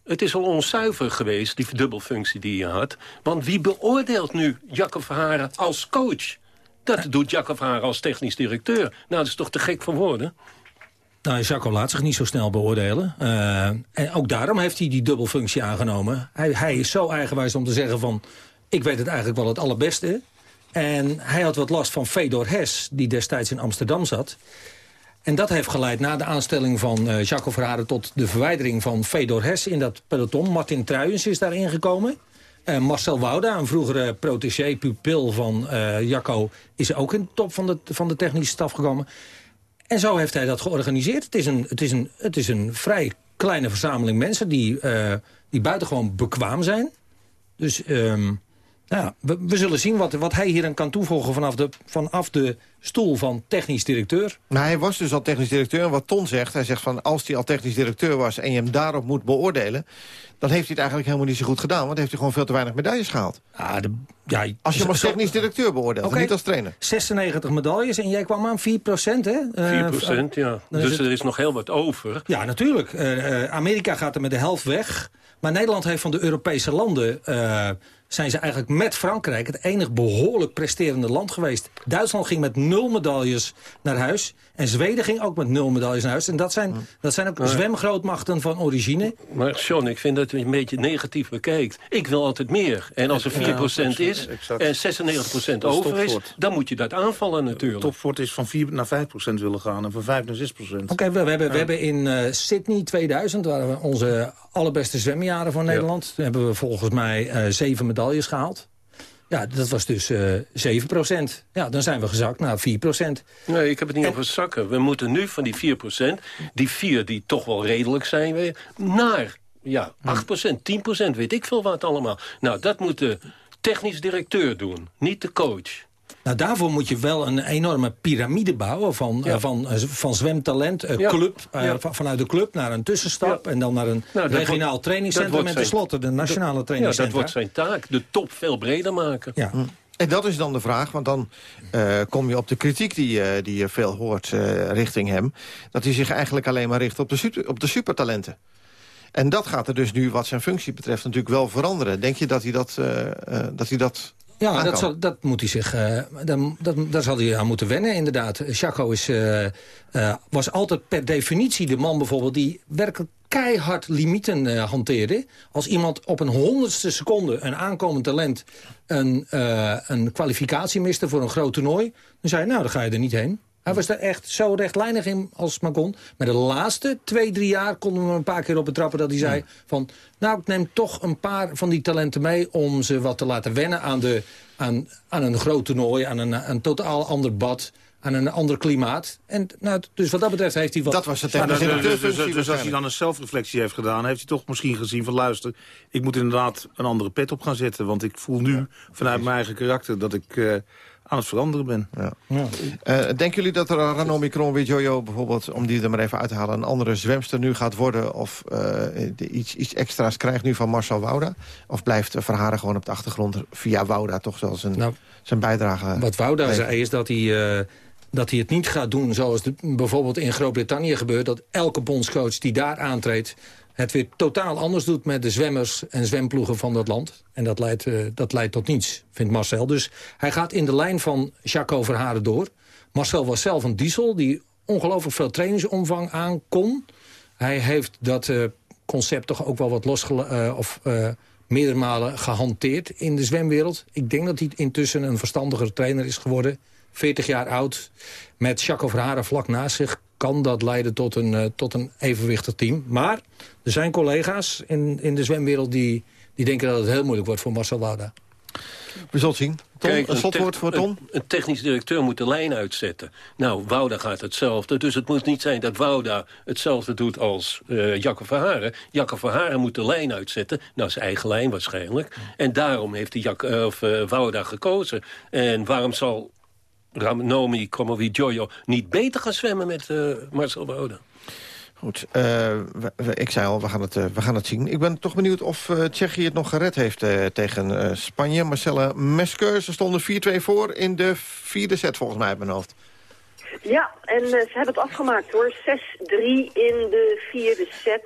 Speaker 21: het is al onzuiver geweest, die dubbelfunctie die je had. Want wie beoordeelt nu Jacques Verharen als coach? Dat doet Jacques Verharen als technisch directeur. Nou, dat is toch te gek voor woorden?
Speaker 19: Nou, Jacco laat zich niet zo snel beoordelen. Uh, en ook daarom heeft hij die dubbelfunctie aangenomen. Hij, hij is zo eigenwijs om te zeggen van... ik weet het eigenlijk wel het allerbeste. En hij had wat last van Fedor Hes, die destijds in Amsterdam zat. En dat heeft geleid na de aanstelling van uh, Jacco Verharen... tot de verwijdering van Fedor Hes in dat peloton. Martin Truijens is daarin gekomen. Uh, Marcel Wouda, een vroegere protégé, pupil van uh, Jacco... is ook in de top van de, van de technische staf gekomen. En zo heeft hij dat georganiseerd. Het is een, het is een, het is een vrij kleine verzameling mensen die, uh, die buitengewoon bekwaam zijn. Dus um, nou, we, we, zullen zien wat, wat hij hier aan kan toevoegen vanaf de, vanaf de stoel van technisch directeur.
Speaker 15: Maar hij was dus al technisch directeur. En wat Ton zegt, hij zegt van als hij al technisch directeur was... en je hem daarop moet beoordelen... dan heeft hij het eigenlijk helemaal niet zo goed gedaan. Want heeft hij gewoon veel te weinig medailles gehaald.
Speaker 19: Ah, de, ja,
Speaker 15: als je hem als technisch directeur beoordeelt, okay. niet als trainer.
Speaker 19: 96 medailles en jij kwam aan 4 procent, hè?
Speaker 21: Uh, 4 procent, ja. Dus het... er is nog heel wat over.
Speaker 19: Ja, natuurlijk. Uh, Amerika gaat er met de helft weg... Maar Nederland heeft van de Europese landen... Uh, zijn ze eigenlijk met Frankrijk het enig behoorlijk presterende land geweest. Duitsland ging met nul medailles naar huis. En Zweden ging ook met nul medailles naar huis. En dat zijn, dat zijn ook maar, zwemgrootmachten van origine.
Speaker 21: Maar John, ik vind dat je een beetje negatief bekijkt. Ik wil altijd meer. En als er 4% ja, is exact. en 96% over is... dan moet je dat aanvallen natuurlijk.
Speaker 20: Topfort is van 4 naar 5% willen gaan en van 5 naar 6%.
Speaker 19: Oké, okay, we, we, hebben, we hebben in uh, Sydney 2000... waren we onze allerbeste zwemjaren van Nederland. Ja. Toen hebben we volgens mij uh, zeven medailles gehaald. Ja, dat was dus uh, 7 procent. Ja, dan zijn we gezakt naar 4 procent.
Speaker 21: Nee, ik heb het niet en... over zakken. We moeten nu van die 4 procent, die vier die toch wel redelijk zijn weer, naar ja, 8 procent, 10 procent, weet ik veel wat allemaal. Nou, dat moet de technisch directeur doen, niet de coach.
Speaker 19: Nou, daarvoor moet je wel een enorme piramide bouwen van, ja. uh, van, uh, van zwemtalent, uh, ja. club, ja. vanuit de club naar een tussenstap en dan naar een nou, regionaal wordt, trainingscentrum en tenslotte de nationale trainingscentra.
Speaker 21: Ja, dat wordt zijn taak, de top veel breder maken.
Speaker 15: Ja. En dat is dan de vraag, want dan uh, kom je op de kritiek die, uh, die je veel hoort uh, richting hem. Dat hij zich eigenlijk alleen maar richt op de, op de supertalenten. En dat gaat er dus nu, wat zijn functie betreft, natuurlijk wel veranderen. Denk je dat hij dat, dat, hij dat
Speaker 19: ja, dat, zal, dat moet hij zich. Uh, dan, dat, daar zal hij aan moeten wennen, inderdaad. Chaco is, uh, uh, was altijd per definitie de man bijvoorbeeld die werkelijk keihard limieten hanteerde. Als iemand op een honderdste seconde een aankomend talent een, een kwalificatie miste voor een groot toernooi, dan zei hij, nou, dan ga je er niet heen. Hij was er echt zo rechtlijnig in als het maar kon. Maar de laatste twee, drie jaar konden we een paar keer op betrappen dat hij zei van... nou, ik neem toch een paar van die talenten mee om ze wat te laten wennen aan, de, aan, aan een groot toernooi, aan een, een totaal ander bad aan een ander klimaat. En, nou, dus wat dat betreft heeft hij wat...
Speaker 15: Dat was het
Speaker 20: ja, dus, dus, dus, dus, als hij dan een zelfreflectie heeft gedaan... heeft hij toch misschien gezien van luister... ik moet inderdaad een andere pet op gaan zetten. Want ik voel nu ja, vanuit mijn eigen karakter dat ik... Uh, aan het veranderen ben. Ja.
Speaker 15: Ja. Uh, denken jullie dat er Ranomi Jojo bijvoorbeeld, om die er maar even uit te halen... een andere zwemster nu gaat worden of uh, iets, iets extra's krijgt nu van Marcel Wouda? Of blijft Verharen gewoon op de achtergrond via Wouda toch wel zijn, nou, zijn bijdrage...
Speaker 19: Wat Wouda zei is dat hij... Uh, dat hij het niet gaat doen zoals de, bijvoorbeeld in Groot-Brittannië gebeurt... dat elke bondscoach die daar aantreedt het weer totaal anders doet met de zwemmers en zwemploegen van dat land. En dat leidt, uh, dat leidt tot niets, vindt Marcel. Dus hij gaat in de lijn van Jaco Verharen door. Marcel was zelf een diesel die ongelooflijk veel trainingsomvang aan kon. Hij heeft dat uh, concept toch ook wel wat losgelaten... Uh, of meerdere malen gehanteerd in de zwemwereld. Ik denk dat hij intussen een verstandiger trainer is geworden. 40 jaar oud, met Jaco Verharen vlak naast zich... kan dat leiden tot een, uh, tot een evenwichtig team. Maar er zijn collega's in, in de zwemwereld die, die denken dat het heel moeilijk wordt voor Marcel Wouda.
Speaker 15: We zullen zien. Tom, Kijk, een slotwoord voor Tom?
Speaker 21: Een, een, technisch directeur moet de lijn uitzetten. Nou, Wouda gaat hetzelfde. Dus het moet niet zijn dat Wouda hetzelfde doet als uh, Jacco Verharen. Jacco Verharen moet de lijn uitzetten. Nou, zijn eigen lijn waarschijnlijk. En daarom heeft hij uh, of, uh, Wouda gekozen. En waarom zal Ramnomi Jojo niet beter gaan zwemmen met Marcel Wouda?
Speaker 15: Goed, uh, ik zei al, we gaan, het, uh, we gaan het zien. Ik ben toch benieuwd of uh, Tsjechië het nog gered heeft tegen Spanje. Marcella Mesker, ze stonden 4-2 voor in de vierde set volgens mij uit mijn hoofd.
Speaker 17: Ja, en ze hebben het afgemaakt hoor. 6-3 in de vierde set.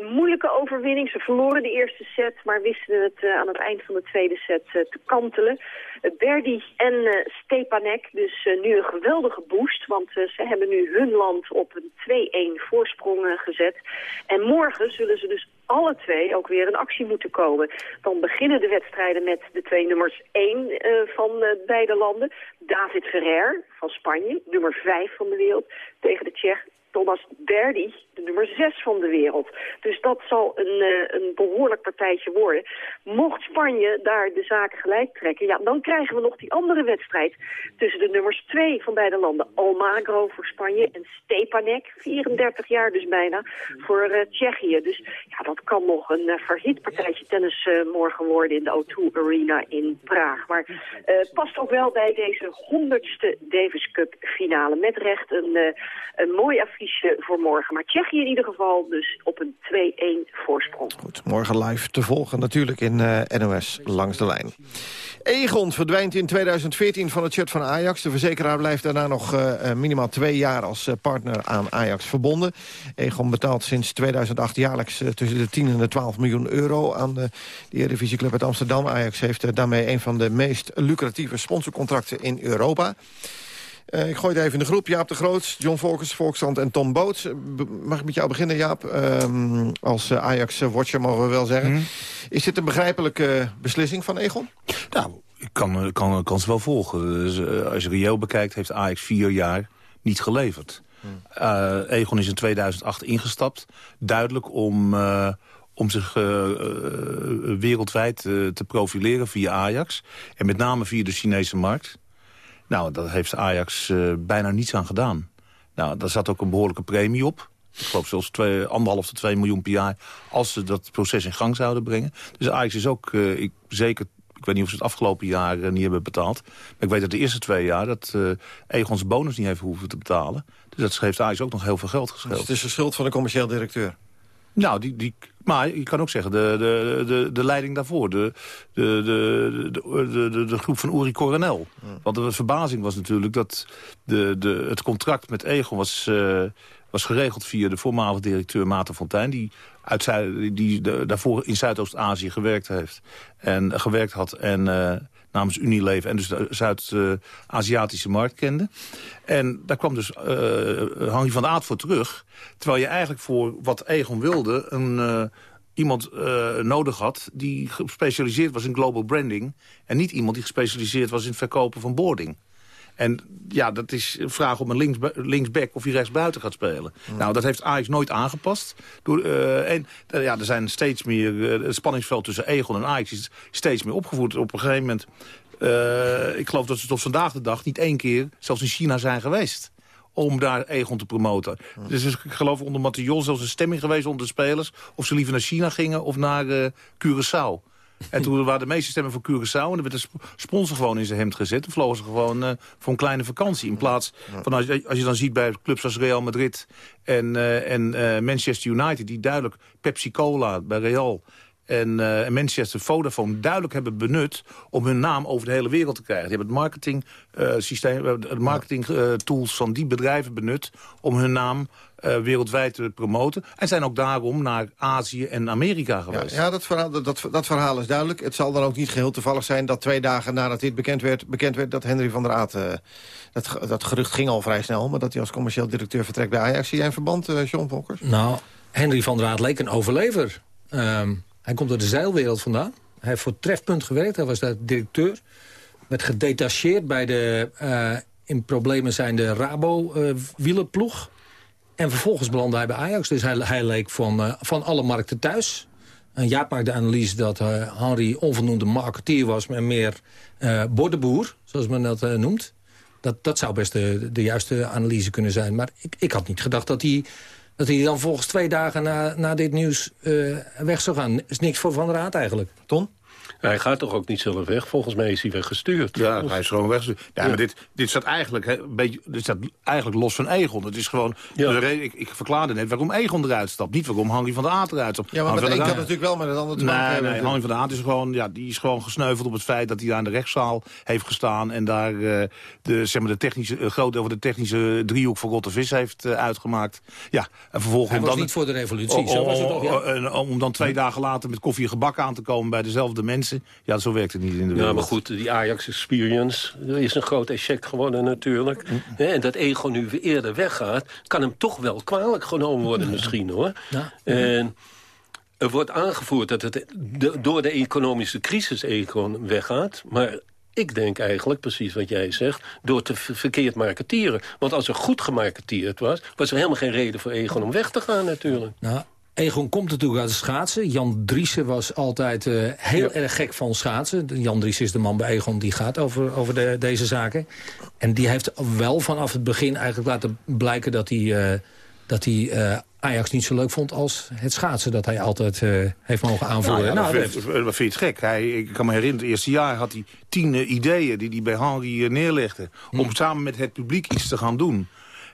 Speaker 17: Moeilijke overwinning. Ze verloren de eerste set, maar wisten het aan het eind van de tweede set te kantelen. Berdi en Stepanek. Dus nu een geweldige boost, want ze hebben nu hun land op een 2-1 voorsprong gezet. En morgen zullen ze dus alle twee ook weer in actie moeten komen. Dan beginnen de wedstrijden met de twee nummers 1 van beide landen. David Ferrer van Spanje, nummer 5 van de wereld, tegen de Tsjech Thomas Berdy, de nummer 6 van de wereld. Dus dat zal een, uh, een behoorlijk partijtje worden. Mocht Spanje daar de zaak gelijk trekken, ja, dan krijgen we nog die andere wedstrijd tussen de nummers 2 van beide landen. Almagro voor Spanje en Stepanek, 34 jaar dus bijna, voor uh, Tsjechië. Dus ja, dat kan nog een uh, verhit partijtje tennis morgen worden in de O2 Arena in Praag. Maar past ook wel bij deze honderdste Davis Cup finale. Met recht een, een mooi affiche voor morgen. Maar Tsjechië in ieder geval dus op een 2-1 voorsprong.
Speaker 15: Goed, morgen live te volgen natuurlijk in eh, NOS langs de lijn. Egon verdwijnt in 2014 van het shirt van Ajax. De verzekeraar blijft daarna nog uh, minimaal twee jaar als partner aan Ajax verbonden. Egon betaalt sinds 2008 jaarlijks tussen de 10 en de 12 miljoen euro... aan de, de Eredivisieclub uit Amsterdam. Ajax heeft daarmee een van de meest lucratieve sponsorcontracten in Europa. Uh, ik gooi het even in de groep. Jaap de Groot, John Volkers, Volksstand en Tom Boots. Mag ik met jou beginnen, Jaap? Uh, als uh, Ajax-watcher mogen we wel zeggen. Mm. Is dit een begrijpelijke beslissing van Egon?
Speaker 20: Nou, ik kan, kan, kan ze wel volgen. Dus, als je reëel bekijkt, heeft Ajax vier jaar niet geleverd. Mm. Egon is in 2008 ingestapt. Duidelijk om om zich uh, wereldwijd te profileren via Ajax. En met name via de Chinese markt. Nou, daar heeft Ajax uh, bijna niets aan gedaan. Nou, daar zat ook een behoorlijke premie op. Ik geloof zelfs twee, anderhalf tot twee miljoen per jaar... als ze dat proces in gang zouden brengen. Dus Ajax is ook, uh, ik, zeker... Ik weet niet of ze het afgelopen jaar uh, niet hebben betaald. Maar ik weet dat de eerste twee jaar dat uh, Egons bonus niet heeft hoeven te betalen. Dus dat heeft Ajax ook nog heel veel geld gescheeld. Dus
Speaker 15: het is de schuld van de commercieel directeur?
Speaker 20: Nou, die, die, maar je kan ook zeggen, de, de, de, de leiding daarvoor. De, de, de, de, de, de groep van Uri Coronel. Want de verbazing was natuurlijk dat de, de, het contract met Egon was, uh, was geregeld via de voormalige directeur Maarten Fontijn. Die, uit, die daarvoor in Zuidoost-Azië gewerkt heeft. En gewerkt had en... Uh, namens Unilever en dus de Zuid-Aziatische markt kende. En daar kwam dus uh, Henri van Aert voor terug. Terwijl je eigenlijk voor wat Egon wilde... een uh, iemand uh, nodig had die gespecialiseerd was in global branding... en niet iemand die gespecialiseerd was in het verkopen van boarding. En ja, dat is een vraag om een links, linksback of hij rechtsbuiten gaat spelen. Nou, dat heeft Ajax nooit aangepast. Door, uh, en uh, ja, er zijn steeds meer... Uh, het spanningsveld tussen Egon en Ajax is steeds meer opgevoerd. Op een gegeven moment... ik geloof dat ze tot vandaag de dag niet één keer... zelfs in China zijn geweest om daar Egon te promoten. Dus ik geloof onder Matthiol zelfs een stemming geweest onder de spelers... of ze liever naar China gingen of naar Curaçao. En toen waren de meeste stemmen voor Curaçao. En er werd de sponsor gewoon in zijn hemd gezet. Dan vlogen ze gewoon uh, voor een kleine vakantie. In plaats van als, als je dan ziet bij clubs als Real Madrid en, uh, en uh, Manchester United... die duidelijk Pepsi-Cola bij Real en, uh, en Manchester Vodafone duidelijk hebben benut... om hun naam over de hele wereld te krijgen. Die hebben het marketing, uh, systeem, de marketing uh, tools van die bedrijven benut... om hun naam uh, wereldwijd te promoten. En zijn ook daarom naar Azië en Amerika geweest.
Speaker 15: Ja, ja dat, verhaal, dat, dat, verhaal is duidelijk. Het zal dan ook niet geheel toevallig zijn dat twee dagen nadat dit bekend werd... bekend werd dat Henry van der Aat... Uh, dat, dat gerucht ging al vrij snel... maar dat hij als commercieel directeur vertrekt bij Ajax. Zie jij een verband, uh, John Volkers?
Speaker 19: Nou, Henry van der Aat leek een overlever. Um, hij komt uit de zeilwereld vandaan. Hij heeft voor Trefpunt gewerkt. Hij was daar directeur. Werd gedetacheerd bij de uh, in problemen zijnde Rabo-wielerploeg. En vervolgens belandde hij bij Ajax. Dus hij, leek van, uh, van alle markten thuis. En Jaap maakte de analyse dat uh, Henry onvoldoende marketeer was... maar meer uh, bordenboer, zoals men dat noemt. Dat, dat zou best de, de juiste analyse kunnen zijn. Maar ik, ik had niet gedacht dat hij, dat hij dan volgens twee dagen na, na dit nieuws weg zou gaan. is niks voor Van der Raad eigenlijk.
Speaker 15: Ton?
Speaker 21: Hij gaat toch ook niet zelf weg? Volgens mij is hij weggestuurd.
Speaker 20: Ja, hij is gewoon weggestuurd. Ja, ja. maar dit, dit staat eigenlijk hè, een beetje, dit staat eigenlijk los van Egon. Het is gewoon, ja. ik, ik verklaarde net waarom Egon eruit stapt. Niet waarom Hangi van der Aert eruit stapt.
Speaker 15: Ja, maar dat kan natuurlijk wel met het andere te maken
Speaker 20: nee,
Speaker 15: hebben.
Speaker 20: Nee, Hangi van der Aert is gewoon, ja, die is gewoon gesneuveld op het feit dat hij daar in de rechtszaal heeft gestaan. En daar uh, de, zeg maar, de technische, uh, groot over de technische driehoek van Rotte Vis heeft uh, uitgemaakt. Ja, en vervolgens...
Speaker 19: Hij was
Speaker 20: dan,
Speaker 19: niet voor de revolutie, oh, zo was het toch?
Speaker 20: Ja. Om dan twee dagen later met koffie en gebak aan te komen bij dezelfde mensen. Ja, zo werkt het niet in de wereld.
Speaker 21: Ja, maar goed, die Ajax-experience is een groot echec geworden natuurlijk. Mm. En dat ego nu weer eerder weggaat... kan hem toch wel kwalijk genomen worden misschien, hoor. Ja. En er wordt aangevoerd dat het de, door de economische crisis Egon weggaat... maar ik denk eigenlijk, precies wat jij zegt, door te verkeerd marketeren. Want als er goed gemarketeerd was, was er helemaal geen reden voor Egon om weg te gaan natuurlijk.
Speaker 19: Nou, Egon komt natuurlijk uit het schaatsen. Jan Driessen was altijd uh, heel ja. erg gek van schaatsen. Jan Driessen is de man bij Egon die gaat over, over de, deze zaken. En die heeft wel vanaf het begin eigenlijk laten blijken... dat hij, uh, dat hij uh, Ajax niet zo leuk vond als het schaatsen... dat hij altijd heeft mogen aanvoeren.
Speaker 20: Nou, ja, nou, dat, vind, dat vind je het gek. Hij, ik kan me herinneren, het eerste jaar had hij tien ideeën... die hij bij Henry neerlegde... om hmm. samen met het publiek iets te gaan doen...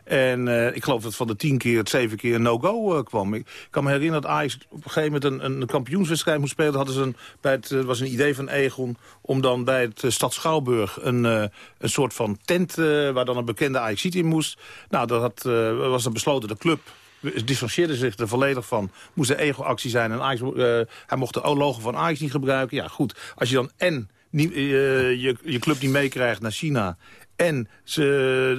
Speaker 20: En uh, ik geloof dat van de tien keer het zeven keer een no-go uh, kwam. Ik kan me herinneren dat Ajax op een gegeven moment een, een kampioenswedstrijd moest spelen. Hadden ze een, bij het uh, was een idee van Egon om dan bij het Stad Schouwburg een, een soort van tent waar dan een bekende Ajax in moest. Nou, dat had, was dan besloten de club dissocieerde zich er volledig van. Moest een ego-actie zijn en Ajax, hij mocht de logo van Ajax niet gebruiken. Ja, goed. Als je dan en je, je club niet meekrijgt naar China en ze,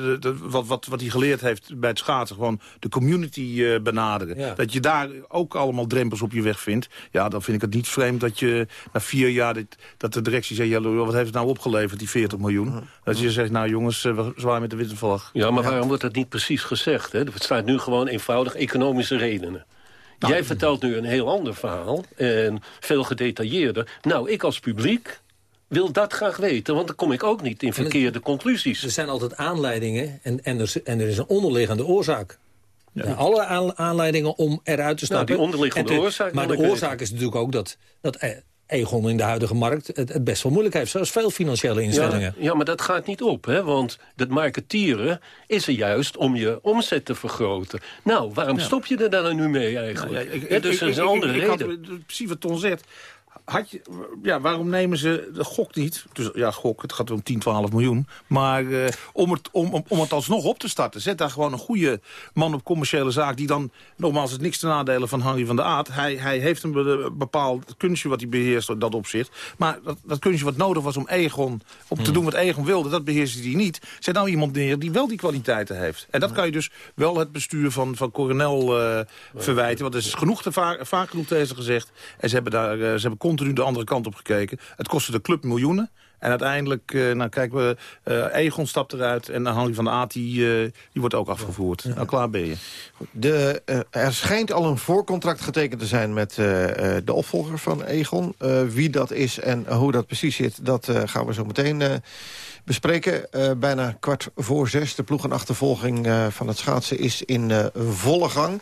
Speaker 20: de, de, wat, wat, wat hij geleerd heeft bij het schaatsen, gewoon de community uh, benaderen. Ja. Dat je daar ook allemaal drempels op je weg vindt. Ja, dan vind ik het niet vreemd dat je na vier jaar dit, dat de directie zegt... Ja, wat heeft het nou opgeleverd, die 40 miljoen? Dat je zegt, nou jongens, uh, we zwaaien met de witte vlag.
Speaker 21: Ja, maar waarom wordt dat niet precies gezegd? Hè? Het staat nu gewoon eenvoudig economische redenen. Nou, Jij vertelt nu een heel ander verhaal en veel gedetailleerder. Nou, ik als publiek wil dat graag weten, want dan kom ik ook niet in verkeerde conclusies.
Speaker 19: Er zijn altijd aanleidingen en, en, er, en er is een onderliggende oorzaak. Ja. Ja, alle aanleidingen om eruit te stappen.
Speaker 21: Nou, die onderliggende
Speaker 19: te,
Speaker 21: oorzaak...
Speaker 19: Maar de oorzaak weten. is natuurlijk ook dat, dat Egon in de huidige markt het, het best wel moeilijk heeft. Zoals veel financiële instellingen.
Speaker 21: Ja, ja, maar dat gaat niet op. Hè? Want dat marketeren is er juist om je omzet te vergroten. Nou, waarom ja. stop je er dan nu mee eigenlijk? Nou, ja, ik, ja, dus er is een andere
Speaker 20: ik,
Speaker 21: reden.
Speaker 20: Ik had, precies wat Ton zegt. Had je, ja, waarom nemen ze de gok niet? Dus, ja, gok, het gaat om 10, 12 miljoen. Maar uh, om, het, om, om, om het alsnog op te starten... zet daar gewoon een goede man op commerciële zaak... die dan, nogmaals, het niks te nadelen van Henry van der Aat. Hij, hij heeft een bepaald kunstje wat hij beheerst dat opzicht. Maar dat, dat kunstje wat nodig was om Egon... om hmm. te doen wat Egon wilde, dat beheerste hij niet. Zet nou iemand neer die wel die kwaliteiten heeft. En dat kan je dus wel het bestuur van, van Coronel uh, verwijten. Want er is genoeg te vaak, vaak genoeg tegen gezegd. En ze hebben, daar, uh, ze hebben continu de andere kant op gekeken. Het kostte de club miljoenen. En uiteindelijk, uh, nou kijken we, uh, Egon stapt eruit en Henry van de Aat die, uh, die wordt ook afgevoerd. Ja. Nou, klaar ben je.
Speaker 15: De, er schijnt al een voorcontract getekend te zijn met de opvolger van Egon. wie dat is en hoe dat precies zit, dat gaan we zo meteen bespreken. bijna kwart voor zes. De ploegenachtervolging van het schaatsen is in volle gang.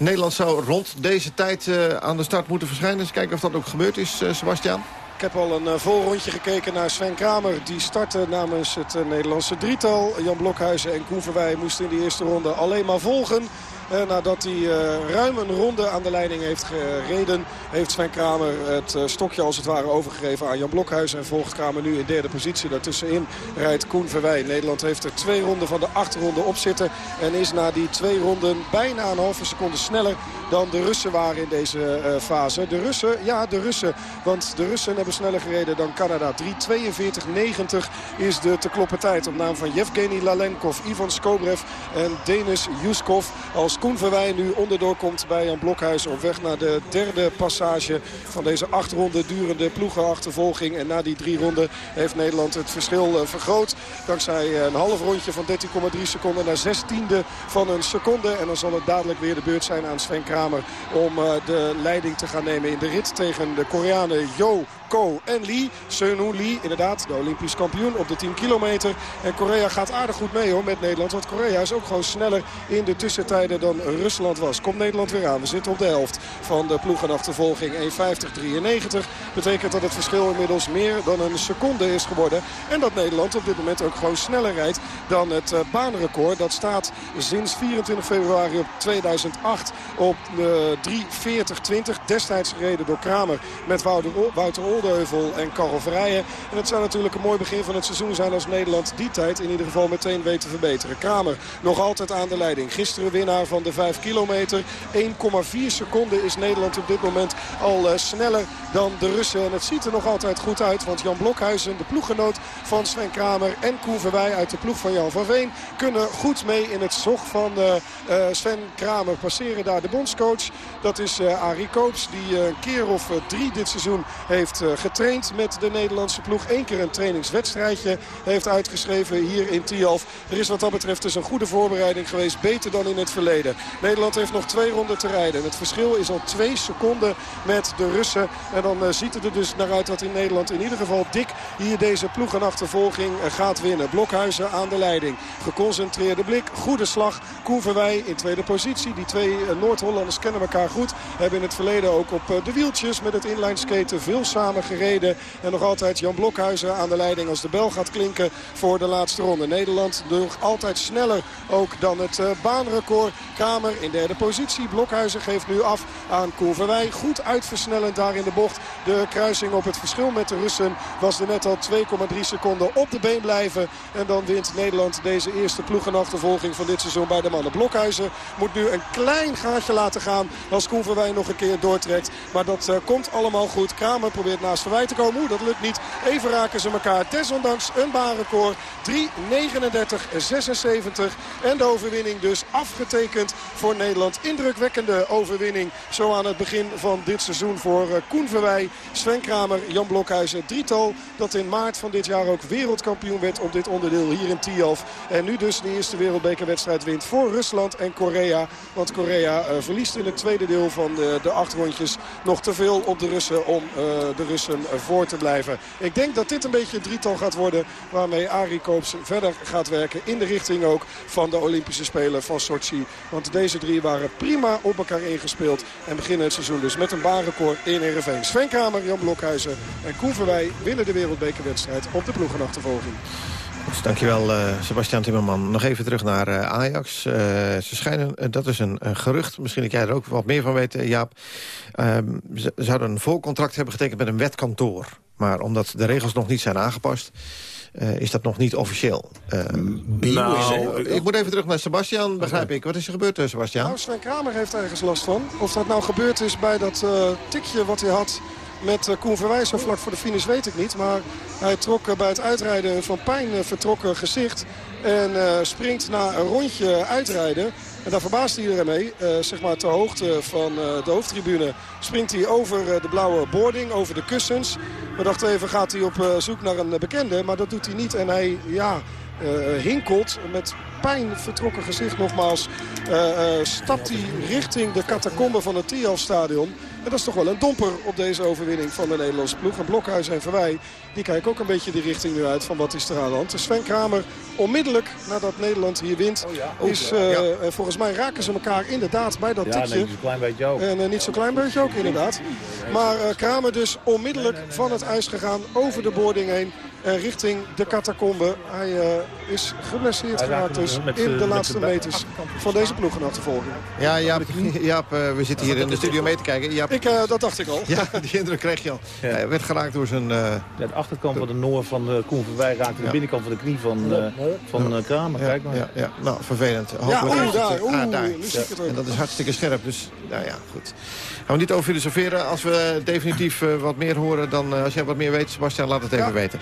Speaker 15: Nederland zou rond deze tijd uh, aan de start moeten verschijnen. Eens kijken of dat ook gebeurd is, uh, Sebastian.
Speaker 16: Ik heb al een uh, voorrondje gekeken naar Sven Kramer. Die startte namens het Nederlandse drietal. Jan Blokhuizen en Koen Verwij moesten in de eerste ronde alleen maar volgen. En nadat hij ruim een ronde aan de leiding heeft gereden... heeft Sven Kramer het stokje als het ware overgegeven aan Jan Blokhuis. En volgt Kramer nu in derde positie. Daartussenin rijdt Koen Verwij. Nederland heeft er twee ronden van de achterronde op zitten. En is na die twee ronden bijna een halve seconde sneller dan de Russen waren in deze fase. De Russen, ja de Russen. Want de Russen hebben sneller gereden dan Canada. 3.42.90 is de te kloppen tijd op naam van Yevgeny Lalenkov, Ivan Skobrev en Denis Yuskov. Als Koen Verwij nu onderdoor komt bij Jan Blokhuis op weg naar de derde passage van deze acht ronden durende ploegenachtervolging. En na die drie ronden heeft Nederland het verschil eh, vergroot. Dankzij een half rondje van 13,3 seconden naar 16e van een seconde. En dan zal het dadelijk weer de beurt zijn aan Sven Kramer om eh, de leiding te gaan nemen in de rit tegen de Koreanen Jo Ko en Lee. Seung Lee, inderdaad, de Olympisch kampioen op de 10 kilometer. En Korea gaat aardig goed mee hoor, met Nederland. Want Korea is ook gewoon sneller in de tussentijden dan Rusland was. Komt Nederland weer aan. We zitten op de helft van de ploegenachtervolging. 1.50-93 betekent dat het verschil inmiddels meer dan een seconde is geworden. En dat Nederland op dit moment ook gewoon sneller rijdt dan het eh, baanrecord. Dat staat sinds 24 februari op 2008 op de 3.40-20. Destijds gereden door Kramer met Wouter Oldeheuvel en Karel. En het zou natuurlijk een mooi begin van het seizoen zijn als Nederland die tijd in ieder geval meteen weet te verbeteren. Kramer nog altijd aan de leiding. Gisteren winnaar van de 5 kilometer. 1,4 seconden is Nederland op dit moment al uh, sneller dan de Russen. En het ziet er nog altijd goed uit. Want Jan Blokhuizen, de ploeggenoot van Sven Kramer en Koen uit de ploeg van Jan van Veen... kunnen goed mee in het zog van uh, uh, Sven Kramer. Passeren daar de bondscoach. Dat is uh, Arie Koops die een keer of drie dit seizoen heeft getraind met de Nederlandse ploeg. Eén keer een trainingswedstrijdje heeft uitgeschreven hier in Tialf. Er is wat dat betreft dus een goede voorbereiding geweest. Beter dan in het verleden. Nederland heeft nog twee ronden te rijden. Het verschil is al twee seconden met de Russen. En dan uh, ziet het er dus naar uit dat in Nederland in ieder geval dik hier deze ploegenachtervolging uh, gaat winnen. Blokhuizen aan de leiding. Geconcentreerde blik. Goede slag. Koen Verwij in tweede positie. Die twee Noord-Hollanders kennen elkaar goed. Hebben in het verleden ook op de wieltjes met het inline skaten veel samen gereden. En nog altijd Jan Blokhuizen aan de leiding als de bel gaat klinken voor de laatste ronde. Nederland nog altijd sneller ook dan het baanrecord. Kramer in derde positie. Blokhuizen geeft nu af aan Koen Verwij. Goed uitversnellend daar in de bocht. De kruising op het verschil met de Russen was er net al 2,3 seconden op de been blijven. En dan wint Nederland deze eerste ploegenachtervolging van dit seizoen bij de mannen. Blokhuizen moet nu een klein gaatje laten gaan als Koen Verwij nog een keer doortrekt. Maar dat uh, komt allemaal goed. Kramer probeert naast Verwij te komen. Oeh, dat lukt niet. Even raken ze elkaar. Desondanks een baanrecord. 3.39.76. En de overwinning dus afgetekend voor Nederland. Indrukwekkende overwinning zo aan het begin van dit seizoen voor uh, Koen Verwij, Sven Kramer, Jan Blokhuizen. Drietal dat in maart van dit jaar ook wereldkampioen werd op dit onderdeel hier in Tialf. En nu dus de eerste wereldbekerwedstrijd wint voor Rusland en Korea. Want Korea uh, verliest in het tweede deel van de, de acht rondjes nog te veel op de Russen om uh, de Russen voor te blijven. Ik denk dat dit een beetje een drietal gaat worden waarmee Arie Koops verder gaat werken in de richting ook van de Olympische Spelen van Sochi. Want deze drie waren prima op elkaar ingespeeld en beginnen het seizoen dus met een baanrecord in Heerenveen. Sven Kramer, Jan Blokhuizen en Koen Verwij winnen de wereldbekerwedstrijd op de ploegenachtervolging.
Speaker 15: Dus dankjewel, uh, Sebastian Timmerman. Nog even terug naar uh, Ajax. Uh, ze schijnen, dat is een, een, gerucht, misschien dat jij er ook wat meer van weet, Jaap. Ehm, ze zouden een vol contract hebben getekend met een wetkantoor. Maar omdat de regels nog niet zijn aangepast... Uh, is dat nog niet officieel. Uh, nou, ik moet even terug naar Sebastian, begrijp okay. ik. Wat is er gebeurd, Sebastian?
Speaker 16: Nou, Sven Kramer heeft ergens last van. Of dat nou gebeurd is bij dat uh, tikje wat hij had met uh, Koen Verwijs vlak voor de finish weet ik niet. Maar hij trok bij het uitrijden van pijn vertrokken gezicht. En springt na een rondje uitrijden. En daar verbaast iedereen mee. Uh, zeg maar ter hoogte van de hoofdtribune springt hij over de blauwe boarding, over de kussens. We dachten even, gaat hij op zoek naar een bekende. Maar dat doet hij niet. En hij ja, hinkelt met pijn vertrokken gezicht nogmaals. stapt hij richting de catacombe van het Tialf-stadion. En dat is toch wel een domper op deze overwinning van de Nederlandse ploeg. En Blokhuis en Verwij, die kijken ook een beetje de richting nu uit van wat is er aan de hand. Sven Kramer, onmiddellijk nadat Nederland hier wint, oh ja, is, uh, ja. volgens mij raken ze elkaar inderdaad bij dat
Speaker 20: ja,
Speaker 16: tikje.
Speaker 20: Nee, niet zo'n klein beetje ook.
Speaker 16: En uh, niet zo'n klein beetje ook inderdaad. Maar uh, Kramer dus onmiddellijk van het ijs gegaan, over de boarding heen. En richting de catacombe. Hij is geblesseerd geraakt dus in de laatste meters van deze ploegenachtervolging.
Speaker 15: Ja, Jaap, Jaap uh, we zitten hier in de studio mee te kijken. Jaap,
Speaker 16: ik, uh, dat dacht ik al.
Speaker 15: Ja, die indruk kreeg je al. Ja. Hij werd geraakt door zijn...
Speaker 20: Ja, de achterkant van de Noor van de Koen Verwij raakte de binnenkant van de knie van, van Kramer. Kijk maar.
Speaker 15: Ja, ja, nou, vervelend.
Speaker 16: Hopelijk ja, oeh, daar, oeh,
Speaker 15: ah, daar. En dat is hartstikke scherp. Dus, nou ja, goed. Gaan we niet over filosoferen. Als we definitief wat meer horen, dan als jij wat meer weet, Sebastian, laat het even weten.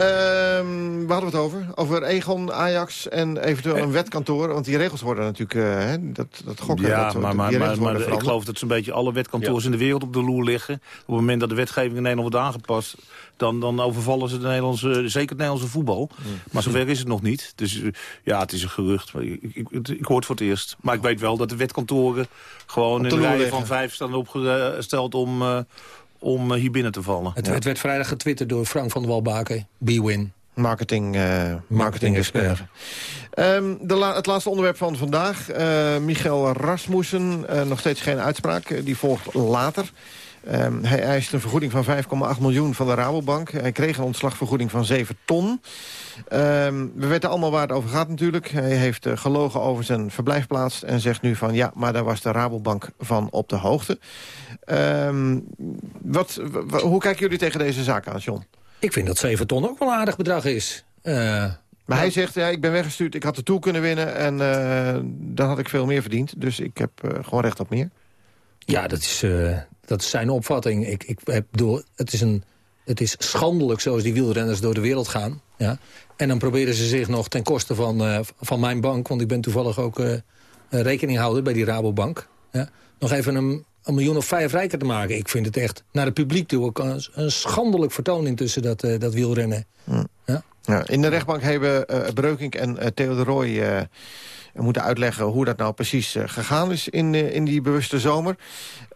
Speaker 15: Um, waar hadden we het over? Over Egon, Ajax en eventueel een wetkantoor. Want die regels worden natuurlijk... Hè, dat, dat gokken,
Speaker 20: ja,
Speaker 15: dat,
Speaker 20: maar, maar, maar, maar ik geloof dat zo'n beetje alle wetkantoors in de wereld op de loer liggen. Op het moment dat de wetgeving in Nederland wordt aangepast... dan, dan overvallen ze de Nederlandse, zeker het Nederlandse voetbal. Maar zover is het nog niet. Dus eh, ja, het is een gerucht. Ik, ik, ik, ik hoor het voor het eerst. Maar ik weet wel dat de wetkantoren gewoon in de rij van vijf staan opgesteld om... Uh, om eh, hier binnen te vallen.
Speaker 19: Het, het, werd vrijdag getwitterd door Frank van der Walbaken. B-Win.
Speaker 15: Marketing, uh, marketing expert. Um, de la het laatste onderwerp van vandaag. Uh, Michael Rasmussen, uh, nog steeds geen uitspraak. die volgt later. Um, hij eist een vergoeding van 5,8 miljoen van de Rabobank. Hij kreeg een ontslagvergoeding van 7 ton. Um, we weten allemaal waar het over gaat natuurlijk. Hij heeft uh, gelogen over zijn verblijfplaats en zegt nu van... ja, maar daar was de Rabobank van op de hoogte. Um, wat, hoe kijken jullie tegen deze zaak aan, John?
Speaker 19: Ik vind dat 7 ton ook wel een aardig bedrag is. Uh,
Speaker 15: maar hij zegt, ja, ik ben weggestuurd, ik had de toe kunnen winnen... en uh, dan had ik veel meer verdiend. Dus ik heb uh, gewoon recht op meer.
Speaker 19: Ja, dat is, dat is zijn opvatting. Ik, ik heb door, het, is een, het is schandelijk zoals die wielrenners door de wereld gaan. Ja? En dan proberen ze zich nog ten koste van, van mijn bank... want ik ben toevallig ook rekeninghouder bij die Rabobank... Ja? nog even een, een miljoen of vijf rijker te maken. Ik vind het echt naar het publiek toe een, een schandelijk vertoon intussen dat, uh, dat wielrennen.
Speaker 15: Hm. In de rechtbank hebben uh, Breukink en uh, Theo uh, moeten uitleggen hoe dat nou precies gegaan is in, in die bewuste zomer.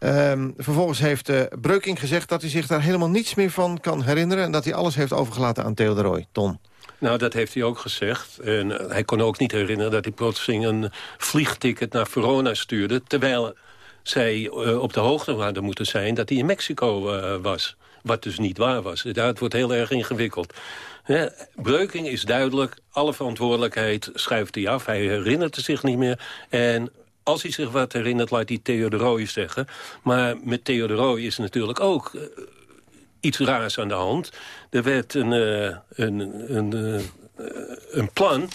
Speaker 15: Um, vervolgens heeft Breukink gezegd dat hij zich daar helemaal niets meer van kan herinneren... en dat hij alles heeft overgelaten aan Theo Roy. Ton.
Speaker 21: Nou, dat heeft hij ook gezegd. En hij kon ook niet herinneren dat hij plotseling een vliegticket naar Verona stuurde... terwijl zij op de hoogte hadden moeten zijn dat hij in Mexico was. Wat dus niet waar was. Ja, het wordt heel erg ingewikkeld. Breuking is duidelijk, alle verantwoordelijkheid schuift hij af. Hij herinnert zich niet meer. En als hij zich wat herinnert, laat hij Theo Rooij zeggen. Maar met Theo Rooij is natuurlijk ook uh, iets raars aan de hand. Er werd een, uh, een, een, uh, een plan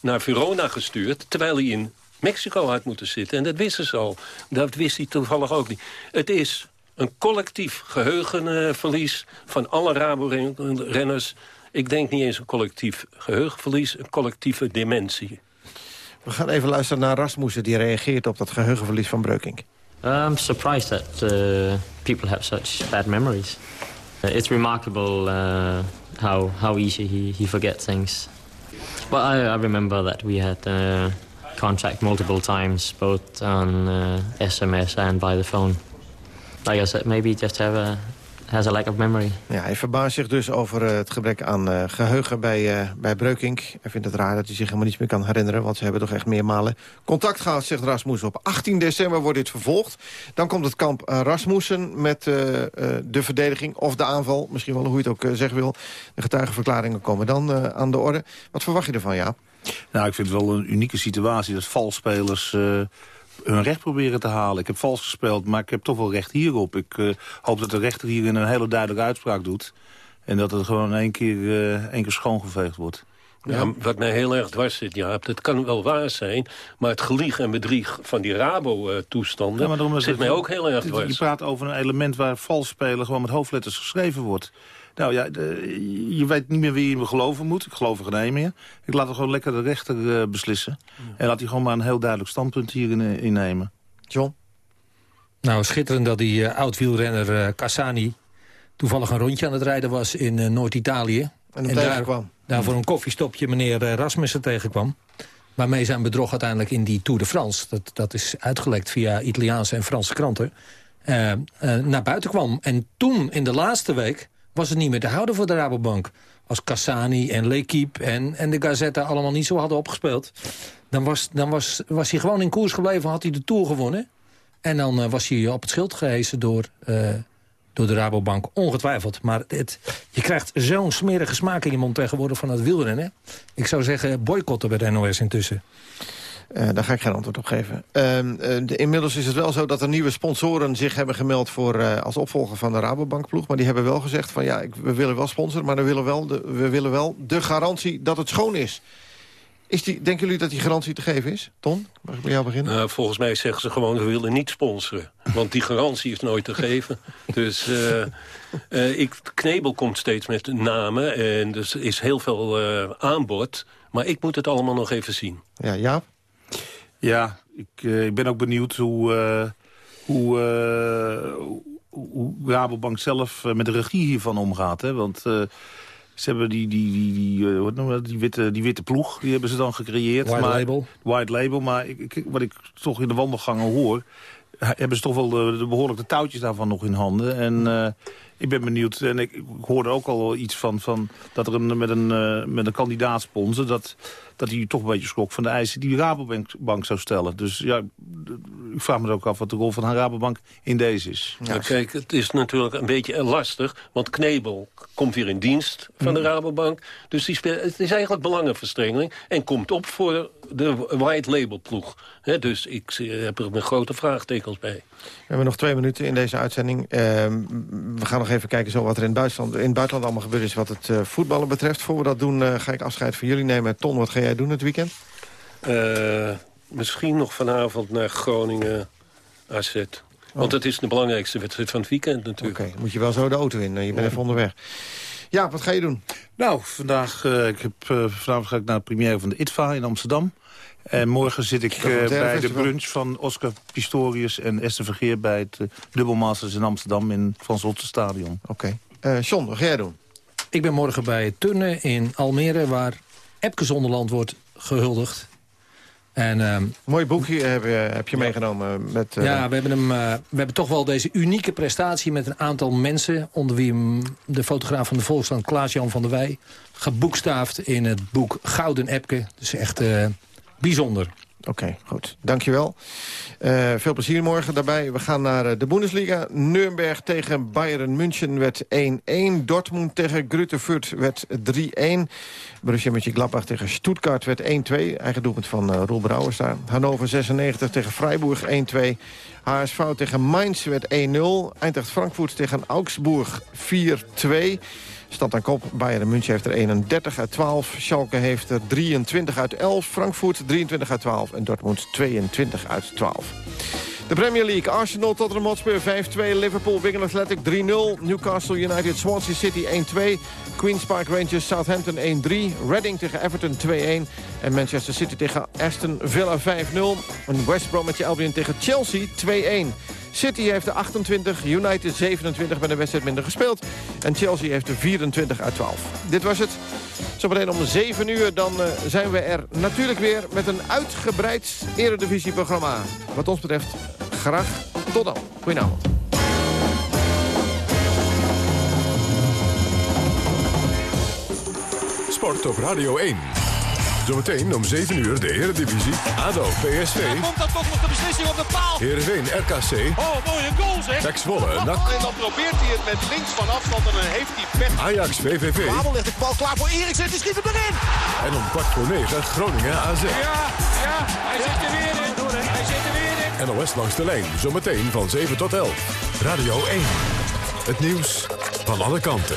Speaker 21: naar Verona gestuurd... terwijl hij in Mexico had moeten zitten. En dat wisten ze al. Dat wist hij toevallig ook niet. Het is een collectief geheugenverlies van alle Rabo-renners. Ik denk niet eens een collectief geheugenverlies, een collectieve dementie.
Speaker 15: We gaan even luisteren naar Rasmussen, die reageert op dat geheugenverlies van Breukink.
Speaker 23: I'm surprised that uh, people have such bad memories. Uh, it's remarkable uh, how, how easy he, he forgets things. But I, I remember that we had... Uh, contact multiple times, both on uh, SMS and by the phone. Like I said, maybe just have a has a lack of memory.
Speaker 15: Ja, hij verbaast zich dus over uh, het gebrek aan uh, geheugen bij, uh, bij Breukink. Hij vindt het raar dat hij zich helemaal niets meer kan herinneren... want ze hebben toch echt meermalen contact gehad, zegt Rasmussen. Op 18 december wordt dit vervolgd. Dan komt het kamp Rasmussen met de verdediging of de aanval. Misschien wel hoe je het ook zeggen wil. De getuigenverklaringen komen dan aan de orde. Wat verwacht je ervan, Jaap?
Speaker 20: Nou, ik vind het wel een unieke situatie dat valspelers uh, hun recht proberen te halen. Ik heb vals gespeeld, maar ik heb toch wel recht hierop. Ik uh, hoop dat de rechter hierin een hele duidelijke uitspraak doet. En dat het gewoon één keer, uh, één keer schoongeveegd wordt.
Speaker 21: Ja, wat mij heel erg dwars zit, ja, dat kan wel waar zijn... maar het gelieg en bedrieg van die Rabo-toestanden ja, zit mij ook heel erg dwars.
Speaker 20: Je praat over een element waar valspelen gewoon met hoofdletters geschreven wordt. Nou ja, je weet niet meer wie je me geloven moet. Ik geloof er geen meer. Ik laat er gewoon lekker de rechter uh, beslissen. En laat hij gewoon maar een heel duidelijk standpunt hierin uh, innemen.
Speaker 15: John?
Speaker 19: Nou, schitterend dat die uh, oud-wielrenner Cassani... toevallig een rondje aan het rijden was in Noord-Italië.
Speaker 15: En, en daar, kwam.
Speaker 19: daar voor een koffiestopje meneer Rasmussen tegenkwam. Waarmee zijn bedrog uiteindelijk in die Tour de France... dat, dat is uitgelekt via Italiaanse en Franse kranten... naar buiten kwam. En toen, in de laatste week was het niet meer te houden voor de Rabobank. Als Cassani en L'Equipe en, en de Gazetta allemaal niet zo hadden opgespeeld... dan, was, dan was, was hij gewoon in koers gebleven, had hij de Tour gewonnen. En dan uh, was hij op het schild gehesen door, uh, door de Rabobank, ongetwijfeld. Maar het, je krijgt zo'n smerige smaak in je mond tegenwoordig van het wielrennen. Ik zou zeggen boycotten bij de NOS intussen.
Speaker 15: Uh, daar ga ik geen antwoord op geven. Uh, de, inmiddels is het wel zo dat er nieuwe sponsoren zich hebben gemeld... Voor, uh, als opvolger van de Rabobankploeg. Maar die hebben wel gezegd van ja, ik, we willen wel sponsoren... maar we willen wel, de, we willen wel de garantie dat het schoon is. Is die, denken jullie dat die garantie te geven is? Ton, mag ik bij jou beginnen?
Speaker 21: Nou, volgens mij zeggen ze gewoon, we willen niet sponsoren. Want die garantie is nooit te geven. Dus uh, uh, ik, Knebel komt steeds met namen. En dus is heel veel aanbod. Maar ik moet het allemaal nog even zien.
Speaker 15: Ja, Jaap?
Speaker 20: Ja, ik, ik ben ook benieuwd hoe... hoe hoe Rabobank zelf met de regie hiervan omgaat. Hè? Want ze hebben die, die, die, die, wat noemen we, die, witte, die witte ploeg, die hebben ze dan gecreëerd.
Speaker 19: White
Speaker 20: maar,
Speaker 19: label.
Speaker 20: White label, maar ik, ik, wat ik toch in de wandelgangen hoor... hebben ze toch wel de, de behoorlijke touwtjes daarvan nog in handen. En uh, ik ben benieuwd, en ik, ik, hoorde ook al iets van, van dat er een, met een, uh, met een kandidaatsponsor... dat dat hij toch een beetje schrok van de eisen die de Rabobank zou stellen. Dus ja, ik vraag me ook af wat de rol van de Rabobank in deze is.
Speaker 21: Ja, kijk, het is natuurlijk een beetje lastig, want Knebel komt weer in dienst van de Rabobank. Dus die speelt, het is eigenlijk belangenverstrengeling en komt op voor de white label ploeg. He, dus ik heb er met grote vraagtekens bij.
Speaker 15: We hebben nog twee minuten in deze uitzending. Uh, we gaan nog even kijken zo wat er in het buitenland, in het buitenland allemaal gebeurd is... wat het uh, voetballen betreft. Voor we dat doen uh, ga ik afscheid van jullie nemen. Ton, wat ga jij doen het weekend?
Speaker 21: Uh, misschien nog vanavond naar Groningen AZ. Oh. Want het is de belangrijkste wedstrijd van het weekend natuurlijk.
Speaker 15: Oké, okay, moet je wel zo de auto in. Je bent ja. even onderweg. Ja, wat ga je doen?
Speaker 20: Nou, vandaag uh, ik heb, uh, vanavond ga ik naar de première van de ITVA in Amsterdam. En morgen zit ik uh, bij de brunch van Oscar Pistorius en Esther Vergeer... bij het uh, Dubbelmasters in Amsterdam in het Frans Stadion.
Speaker 15: Oké. Okay. Uh, John, wat ga jij doen?
Speaker 19: Ik ben morgen bij het turnen in Almere... waar Epke Zonderland wordt gehuldigd. En, um,
Speaker 15: Mooi boekje heb je, heb je ja. meegenomen. Met, uh...
Speaker 19: Ja, we hebben, hem, uh, we hebben toch wel deze unieke prestatie met een aantal mensen... onder wie de fotograaf van de Volksstand, Klaas-Jan van der Wij... geboekstaafd in het boek Gouden Epke. Dus echt uh, bijzonder.
Speaker 15: Oké, goed. Dankjewel. Uh, veel plezier morgen daarbij. We gaan naar de Bundesliga. Nürnberg tegen Bayern München werd 1-1. Dortmund tegen Grutefurt werd 3-1. Borussia Mönchengladbach tegen Stuttgart werd 1-2. Eigen doelpunt van uh, Roel Brouwers daar. Hannover 96 tegen Freiburg 1-2. HSV tegen Mainz werd 1-0. Eindracht Frankfurt tegen Augsburg 4-2. Stand aan kop. Bayern München heeft er 31 uit 12. Schalke heeft er 23 uit 11. Frankfurt 23 uit 12. En Dortmund 22 uit 12. De Premier League. Arsenal, Tottenham Hotspur 5-2. Liverpool, Wigan Athletic 3-0. Newcastle United, Swansea City 1-2. Queen's Park Rangers, Southampton 1-3. Reading tegen Everton 2-1. En Manchester City tegen Aston Villa 5-0. En West Bromwich Albion tegen Chelsea 2-1. City heeft de 28, United 27 met een wedstrijd minder gespeeld. En Chelsea heeft de 24 uit 12. Dit was het. Zometeen om 7 uur dan uh, zijn we er natuurlijk weer met een uitgebreid eredivisieprogramma. Wat ons betreft graag tot dan. Goedenavond.
Speaker 1: Sport op Radio 1. Zometeen om 7 uur de Eredivisie. ADO, PSV.
Speaker 24: Komt dan toch nog de beslissing op de paal.
Speaker 1: Heerenveen, RKC.
Speaker 24: Oh, mooie goal zeg.
Speaker 1: Pek Zwolle, NAC.
Speaker 24: En dan probeert hij het met links van afstand en dan heeft hij pech.
Speaker 1: Ajax, VVV.
Speaker 24: Babel legt de bal klaar voor Eriksen, die schiet hem erin.
Speaker 1: En om kwart voor 9 Groningen AZ.
Speaker 24: Ja, ja, hij zit er weer in. Hij zit er weer in.
Speaker 1: NOS langs de lijn, zometeen van 7 tot 11. Radio 1. Het nieuws van alle kanten.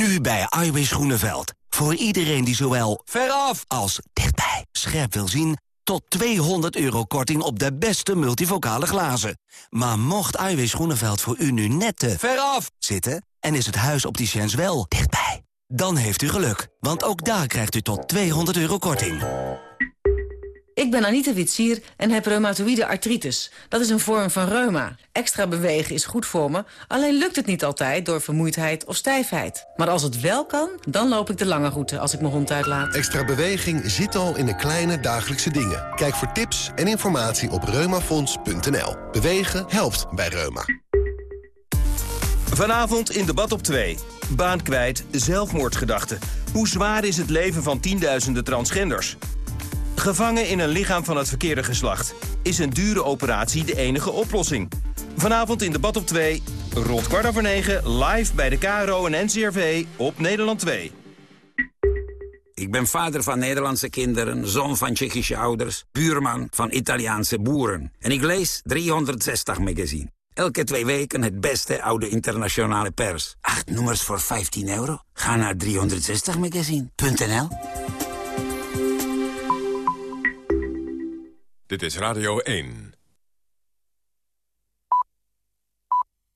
Speaker 25: Nu bij Iwis Groeneveld. Voor iedereen die zowel veraf als dichtbij scherp wil zien... tot 200 euro korting op de beste multivocale glazen. Maar mocht Iwis Groeneveld voor u nu net te veraf zitten... en is het huis opticiens wel dichtbij... dan heeft u geluk, want ook daar krijgt u tot 200 euro korting.
Speaker 26: Ik ben Anita Witsier en heb reumatoïde artritis. Dat is een vorm van reuma. Extra bewegen is goed voor me, alleen lukt het niet altijd door vermoeidheid of stijfheid. Maar als het wel kan, dan loop ik de lange route als ik mijn hond uitlaat.
Speaker 27: Extra beweging zit al in de kleine dagelijkse dingen. Kijk voor tips en informatie op reumafonds.nl. Bewegen helpt bij reuma.
Speaker 28: Vanavond in debat op 2. Baan kwijt, zelfmoordgedachten. Hoe zwaar is het leven van tienduizenden transgenders? Gevangen in een lichaam van het verkeerde geslacht. Is een dure operatie de enige oplossing? Vanavond in debat op 2, rond kwart over 9, live bij de KRO en NCRV op Nederland 2.
Speaker 29: Ik ben vader van Nederlandse kinderen, zoon van Tsjechische ouders... buurman van Italiaanse boeren. En ik lees 360 magazine. Elke twee weken het beste oude internationale pers. Acht nummers voor 15 euro? Ga naar 360magazine.nl
Speaker 1: Dit is Radio 1.